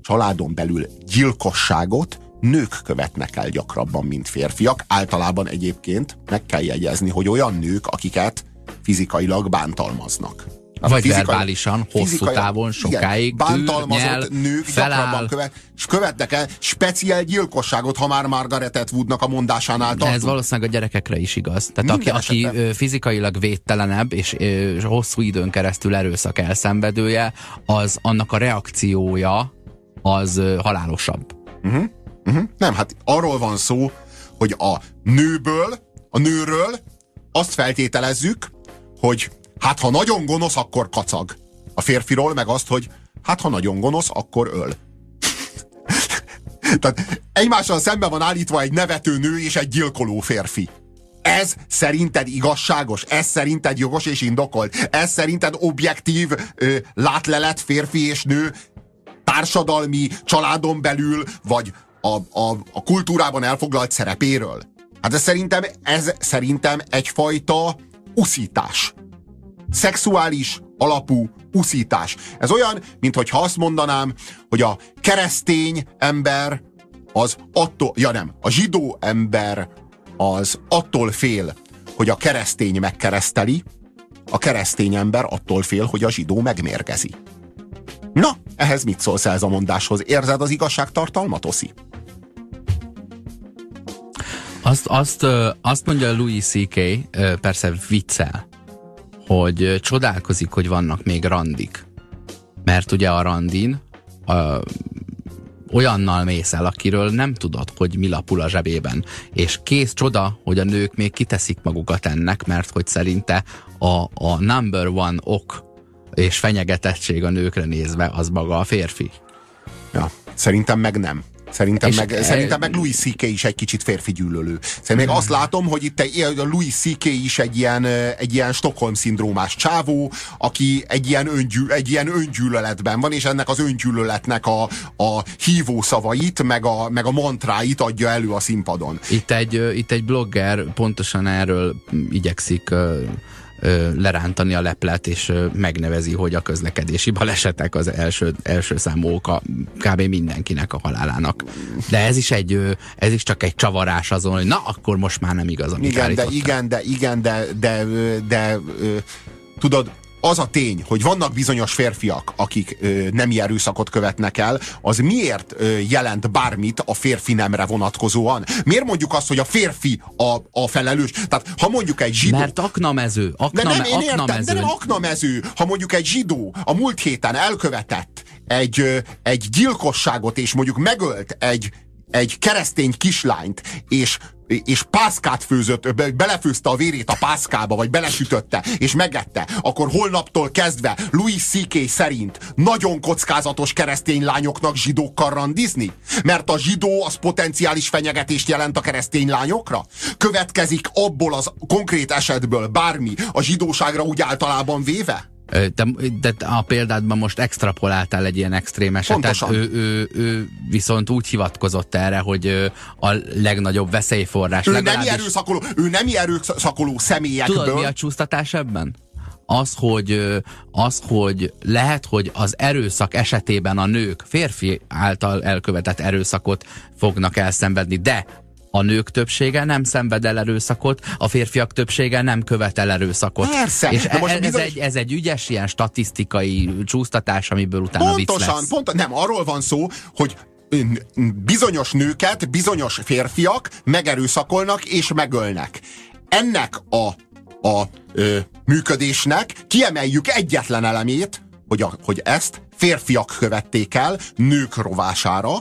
Speaker 2: családon belül gyilkosságot nők követnek el gyakrabban, mint férfiak. Általában egyébként meg kell jegyezni, hogy olyan nők, akiket fizikailag bántalmaznak.
Speaker 1: Vagy
Speaker 2: fizikai-
Speaker 1: verbálisan, hosszú
Speaker 2: fizikai-
Speaker 1: távon,
Speaker 2: igen,
Speaker 1: sokáig,
Speaker 2: bántalmazott
Speaker 1: nyel,
Speaker 2: nők
Speaker 1: feláll.
Speaker 2: gyakrabban követ, és követnek el speciál gyilkosságot, ha már Margaret Atwoodnak a mondásánál
Speaker 1: De ez
Speaker 2: tartunk.
Speaker 1: valószínűleg a gyerekekre is igaz. Tehát aki,
Speaker 2: Minden
Speaker 1: aki
Speaker 2: esetben.
Speaker 1: fizikailag védtelenebb és ö, hosszú időn keresztül erőszak elszenvedője, az annak a reakciója az halálosabb.
Speaker 2: Uh-huh. Nem, hát arról van szó, hogy a nőből, a nőről azt feltételezzük, hogy hát ha nagyon gonosz, akkor kacag. A férfiról meg azt, hogy hát ha nagyon gonosz, akkor öl. Tehát egymással szemben van állítva egy nevető nő és egy gyilkoló férfi. Ez szerinted igazságos? Ez szerinted jogos és indokolt? Ez szerinted objektív ö, látlelet férfi és nő társadalmi családon belül, vagy a, a, a kultúrában elfoglalt szerepéről? Hát ez szerintem, ez szerintem egyfajta uszítás. Szexuális alapú uszítás. Ez olyan, mintha azt mondanám, hogy a keresztény ember az attól, ja nem, a zsidó ember az attól fél, hogy a keresztény megkereszteli, a keresztény ember attól fél, hogy a zsidó megmérgezi. Na, ehhez mit szólsz ez a mondáshoz? Érzed az igazságtartalmat, Oszi?
Speaker 1: Azt, azt, azt mondja Louis C.K., persze viccel, hogy csodálkozik, hogy vannak még randik. Mert ugye a randin ö, olyannal mész el, akiről nem tudod, hogy mi lapul a zsebében. És kész csoda, hogy a nők még kiteszik magukat ennek, mert hogy szerinte a, a number one ok és fenyegetettség a nőkre nézve az maga a férfi.
Speaker 2: Ja, szerintem meg nem. Szerintem
Speaker 1: És
Speaker 2: meg,
Speaker 1: e-
Speaker 2: szerintem meg Louis C.K. is egy kicsit férfi gyűlölő. Szerintem még azt látom, hogy itt egy, a Louis C.K. is egy ilyen, egy ilyen Stockholm-szindrómás csávó, aki egy ilyen, öngyű, egy ilyen öngyűlöletben van, és ennek az öngyűlöletnek a, a hívó szavait, meg a, meg a mantráit adja elő a színpadon.
Speaker 1: Itt egy, itt egy blogger pontosan erről igyekszik lerántani a leplet, és megnevezi, hogy a közlekedési balesetek az első, első számú oka kb. mindenkinek a halálának. De ez is egy, ez is csak egy csavarás azon, hogy na, akkor most már nem igaz, amit
Speaker 2: Igen, de igen, de igen, de, de, de, ö, tudod, az a tény, hogy vannak bizonyos férfiak, akik ö, nemi erőszakot követnek el, az miért ö, jelent bármit a férfi nemre vonatkozóan? Miért mondjuk azt, hogy a férfi a, a felelős? Tehát ha mondjuk egy zsidó...
Speaker 1: Mert aknamező,
Speaker 2: de
Speaker 1: akname,
Speaker 2: nem, én értem,
Speaker 1: aknamező.
Speaker 2: de nem aknamező. Ha mondjuk egy zsidó a múlt héten elkövetett egy, ö, egy gyilkosságot, és mondjuk megölt egy, egy keresztény kislányt, és és pászkát főzött, belefőzte a vérét a pászkába, vagy belesütötte, és megette, akkor holnaptól kezdve Louis C.K. szerint nagyon kockázatos keresztény lányoknak zsidókkal randizni? Mert a zsidó az potenciális fenyegetést jelent a keresztény lányokra? Következik abból az konkrét esetből bármi a zsidóságra úgy általában véve?
Speaker 1: De, de a példádban most extrapoláltál egy ilyen extrém esetet. Ő, ő, ő viszont úgy hivatkozott erre, hogy a legnagyobb veszélyforrás.
Speaker 2: Ő nem erőszakoló, ő nem erőszakoló személyekből.
Speaker 1: Tudod, mi a csúsztatás ebben? az, hogy, az, hogy lehet, hogy az erőszak esetében a nők férfi által elkövetett erőszakot fognak elszenvedni, de a nők többsége nem szenved el erőszakot, a férfiak többsége nem követel erőszakot.
Speaker 2: Persze.
Speaker 1: És e- most ez, bizonyos... egy, ez egy ügyes ilyen statisztikai csúsztatás, amiből utána
Speaker 2: Pontosan,
Speaker 1: vicc lesz.
Speaker 2: Pontosan, nem, arról van szó, hogy bizonyos nőket, bizonyos férfiak megerőszakolnak és megölnek. Ennek a, a ö, működésnek kiemeljük egyetlen elemét, hogy, a, hogy ezt férfiak követték el nők rovására,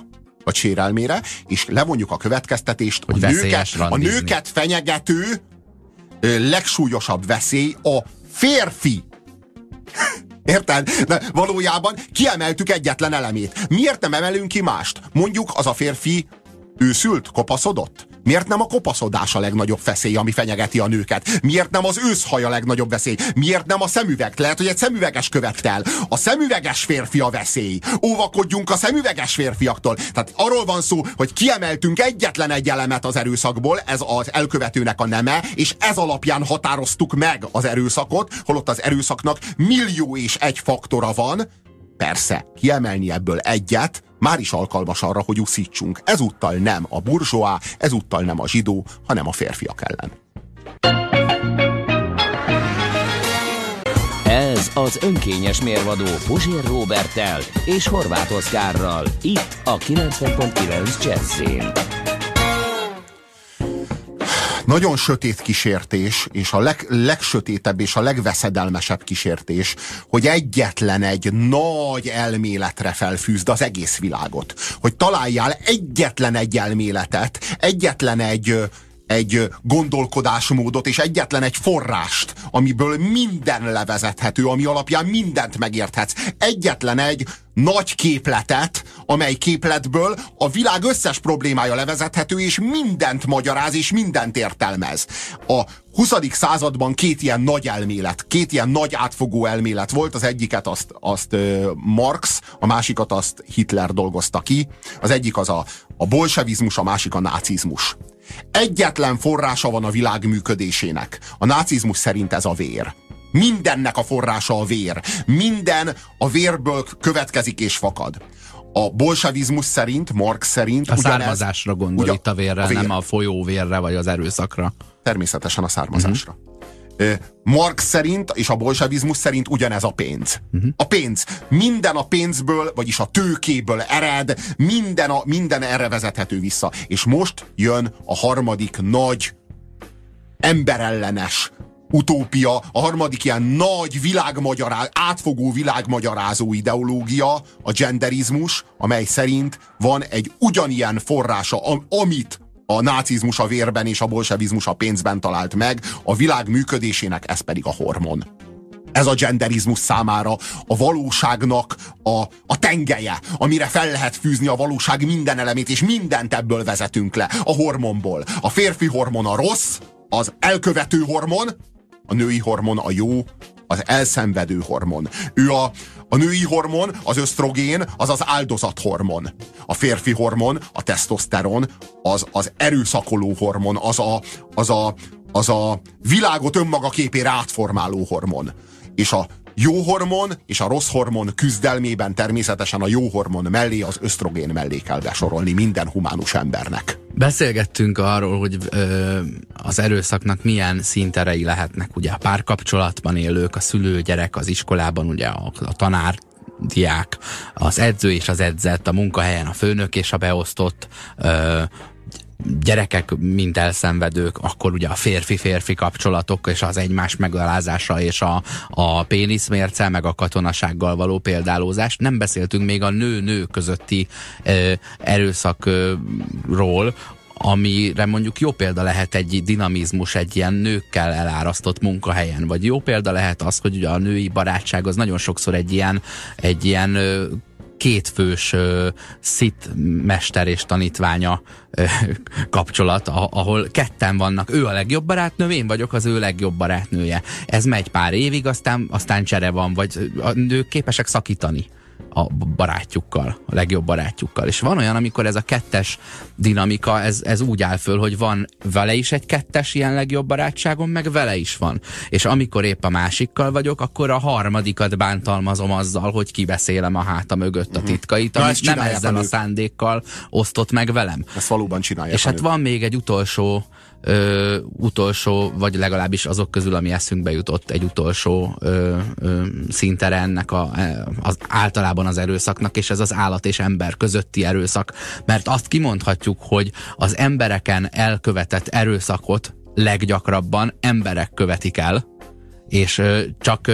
Speaker 2: vagy sérelmére, és levonjuk a következtetést, hogy a nőket, a nőket fenyegető legsúlyosabb veszély a férfi. Érted? De valójában kiemeltük egyetlen elemét. Miért nem emelünk ki mást? Mondjuk az a férfi őszült, kopaszodott? Miért nem a kopaszodás a legnagyobb veszély, ami fenyegeti a nőket? Miért nem az őszhaj a legnagyobb veszély? Miért nem a szemüveg? Lehet, hogy egy szemüveges követtel. A szemüveges férfi a veszély. Óvakodjunk a szemüveges férfiaktól. Tehát arról van szó, hogy kiemeltünk egyetlen egy elemet az erőszakból, ez az elkövetőnek a neme, és ez alapján határoztuk meg az erőszakot, holott az erőszaknak millió és egy faktora van, Persze, kiemelni ebből egyet már is alkalmas arra, hogy uszítsunk. Ezúttal nem a burzsóá, ezúttal nem a zsidó, hanem a férfiak ellen.
Speaker 3: Ez az önkényes mérvadó Puzsér Robertel és Horváth Oszkárral. Itt a 90.9 Jazzin
Speaker 2: nagyon sötét kísértés, és a leg, legsötétebb és a legveszedelmesebb kísértés, hogy egyetlen egy nagy elméletre felfűzd az egész világot. Hogy találjál egyetlen egy elméletet, egyetlen egy, egy gondolkodásmódot és egyetlen egy forrást, amiből minden levezethető, ami alapján mindent megérthetsz. Egyetlen egy nagy képletet, amely képletből a világ összes problémája levezethető, és mindent magyaráz, és mindent értelmez. A 20. században két ilyen nagy elmélet, két ilyen nagy átfogó elmélet volt, az egyiket azt, azt Marx, a másikat azt Hitler dolgozta ki. Az egyik az a, a bolsevizmus, a másik a nácizmus. Egyetlen forrása van a világ működésének. A nácizmus szerint ez a vér. Mindennek a forrása a vér. Minden a vérből következik és fakad. A bolsevizmus szerint, Marx szerint...
Speaker 1: A ugyanez, származásra gondol ugyan, itt a vérre, a vér. nem a folyóvérre vagy az erőszakra.
Speaker 2: Természetesen a származásra. Uh-huh. Marx szerint és a bolsevizmus szerint ugyanez a pénz. Uh-huh. A pénz. Minden a pénzből, vagyis a tőkéből ered, minden, a, minden erre vezethető vissza. És most jön a harmadik nagy emberellenes utópia, a harmadik ilyen nagy világmagyará, átfogó világmagyarázó ideológia, a genderizmus, amely szerint van egy ugyanilyen forrása, amit a nácizmus a vérben és a bolsevizmus a pénzben talált meg, a világ működésének ez pedig a hormon. Ez a genderizmus számára a valóságnak a, a tengelye, amire fel lehet fűzni a valóság minden elemét, és mindent ebből vezetünk le, a hormonból. A férfi hormon a rossz, az elkövető hormon, a női hormon a jó, az elszenvedő hormon. Ő a, a női hormon, az ösztrogén, az az áldozathormon. A férfi hormon, a tesztoszteron, az az erőszakoló hormon, az a, az a, az a világot önmaga képére átformáló hormon. És a jó hormon és a rossz hormon küzdelmében természetesen a jó hormon mellé az ösztrogén mellé kell besorolni minden humánus embernek.
Speaker 1: Beszélgettünk arról, hogy ö, az erőszaknak milyen szinterei lehetnek, ugye a párkapcsolatban élők, a szülő, gyerek, az iskolában, ugye a, a tanár, diák, az edző és az edzett, a munkahelyen a főnök és a beosztott, ö, gyerekek mint elszenvedők, akkor ugye a férfi-férfi kapcsolatok és az egymás megalázása és a, a péniszmérce, meg a katonasággal való példálózás. Nem beszéltünk még a nő-nő közötti ö, erőszakról, amire mondjuk jó példa lehet egy dinamizmus egy ilyen nőkkel elárasztott munkahelyen, vagy jó példa lehet az, hogy ugye a női barátság az nagyon sokszor egy ilyen, egy ilyen kétfős uh, szit mester és tanítványa uh, kapcsolat, ahol ketten vannak. Ő a legjobb barátnő, én vagyok az ő legjobb barátnője. Ez megy pár évig, aztán, aztán csere van, vagy a nők képesek szakítani a barátjukkal, a legjobb barátjukkal. És van olyan, amikor ez a kettes dinamika, ez, ez úgy áll föl, hogy van vele is egy kettes ilyen legjobb barátságom, meg vele is van. És amikor épp a másikkal vagyok, akkor a harmadikat bántalmazom azzal, hogy kibeszélem a háta mögött a mhm. titkait, uh-huh. amit nem ezzel a, a szándékkal osztott meg velem.
Speaker 2: Ezt valóban csinálják.
Speaker 1: És hát van még egy utolsó ö, utolsó, vagy legalábbis azok közül, ami eszünkbe jutott, egy utolsó ö, ö, szintere ennek a, az, általában az erőszaknak, és ez az állat és ember közötti erőszak. Mert azt kimondhatjuk, hogy az embereken elkövetett erőszakot leggyakrabban emberek követik el, és csak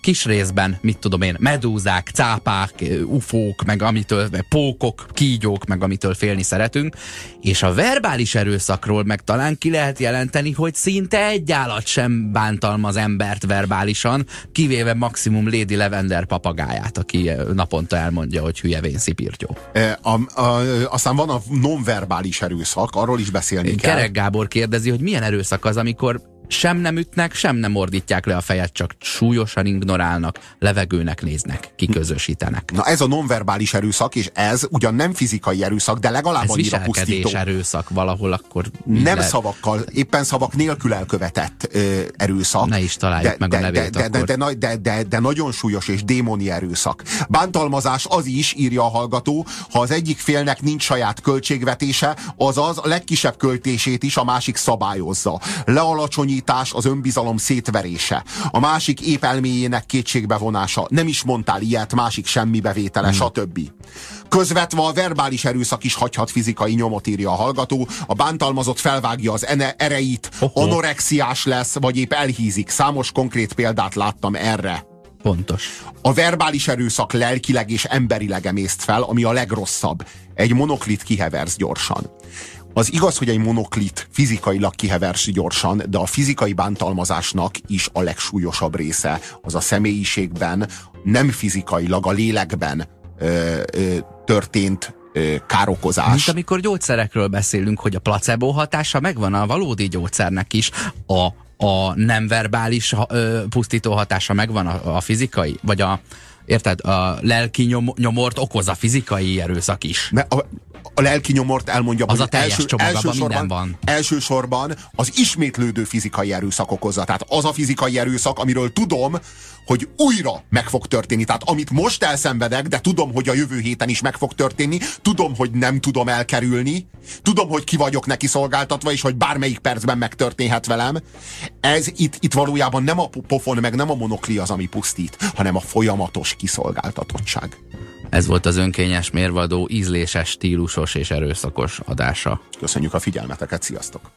Speaker 1: kis részben, mit tudom én, medúzák, cápák, ufók, meg amitől, meg pókok, kígyók, meg amitől félni szeretünk, és a verbális erőszakról meg talán ki lehet jelenteni, hogy szinte egy állat sem bántalmaz embert verbálisan, kivéve maximum Lady Lavender papagáját, aki naponta elmondja, hogy hülye szipirtyó.
Speaker 2: E, a, a, aztán van a nonverbális erőszak, arról is beszélni kell.
Speaker 1: Kerek Gábor kérdezi, hogy milyen erőszak az, amikor sem nem ütnek, sem nem ordítják le a fejet, csak súlyosan ignorálnak, levegőnek néznek, kiközösítenek.
Speaker 2: Na ez a nonverbális erőszak, és ez ugyan nem fizikai erőszak, de legalább ez annyira pusztító.
Speaker 1: erőszak valahol akkor...
Speaker 2: Nem lehet? szavakkal, éppen szavak nélkül elkövetett ö, erőszak.
Speaker 1: Ne is találjuk de, meg
Speaker 2: de,
Speaker 1: a nevét
Speaker 2: de, de, de, de, de, de, de nagyon súlyos és démoni erőszak. Bántalmazás az is, írja a hallgató, ha az egyik félnek nincs saját költségvetése, azaz a legkisebb költését is a másik szabályozza. Lealacsonyít naivitás az önbizalom szétverése. A másik épp elméjének kétségbevonása. Nem is mondtál ilyet, másik semmi bevétele, hmm. stb. Közvetve a verbális erőszak is hagyhat fizikai nyomot, írja a hallgató. A bántalmazott felvágja az ene ereit, Oho. anorexiás lesz, vagy épp elhízik. Számos konkrét példát láttam erre.
Speaker 1: Pontos.
Speaker 2: A verbális erőszak lelkileg és emberileg emészt fel, ami a legrosszabb. Egy monoklit kiheversz gyorsan. Az igaz, hogy egy monoklit fizikailag kiheversi gyorsan, de a fizikai bántalmazásnak is a legsúlyosabb része az a személyiségben, nem fizikailag, a lélekben ö, ö, történt ö, károkozás.
Speaker 1: Mint amikor gyógyszerekről beszélünk, hogy a placebo hatása megvan a valódi gyógyszernek is, a, a nem verbális ö, pusztító hatása megvan a, a fizikai, vagy a Érted? A lelki nyom, nyomort okoz a fizikai erőszak is.
Speaker 2: Mert a, a lelki nyomort elmondja,
Speaker 1: az hogy a teljes első, elsősorban, van.
Speaker 2: elsősorban az ismétlődő fizikai erőszak okozza. Tehát az a fizikai erőszak, amiről tudom, hogy újra meg fog történni. Tehát amit most elszenvedek, de tudom, hogy a jövő héten is meg fog történni, tudom, hogy nem tudom elkerülni, tudom, hogy ki vagyok neki szolgáltatva, és hogy bármelyik percben megtörténhet velem. Ez itt, itt valójában nem a pofon, meg nem a monokli az, ami pusztít, hanem a folyamatos kiszolgáltatottság.
Speaker 1: Ez volt az önkényes mérvadó ízléses, stílusos és erőszakos adása.
Speaker 2: Köszönjük a figyelmeteket, sziasztok!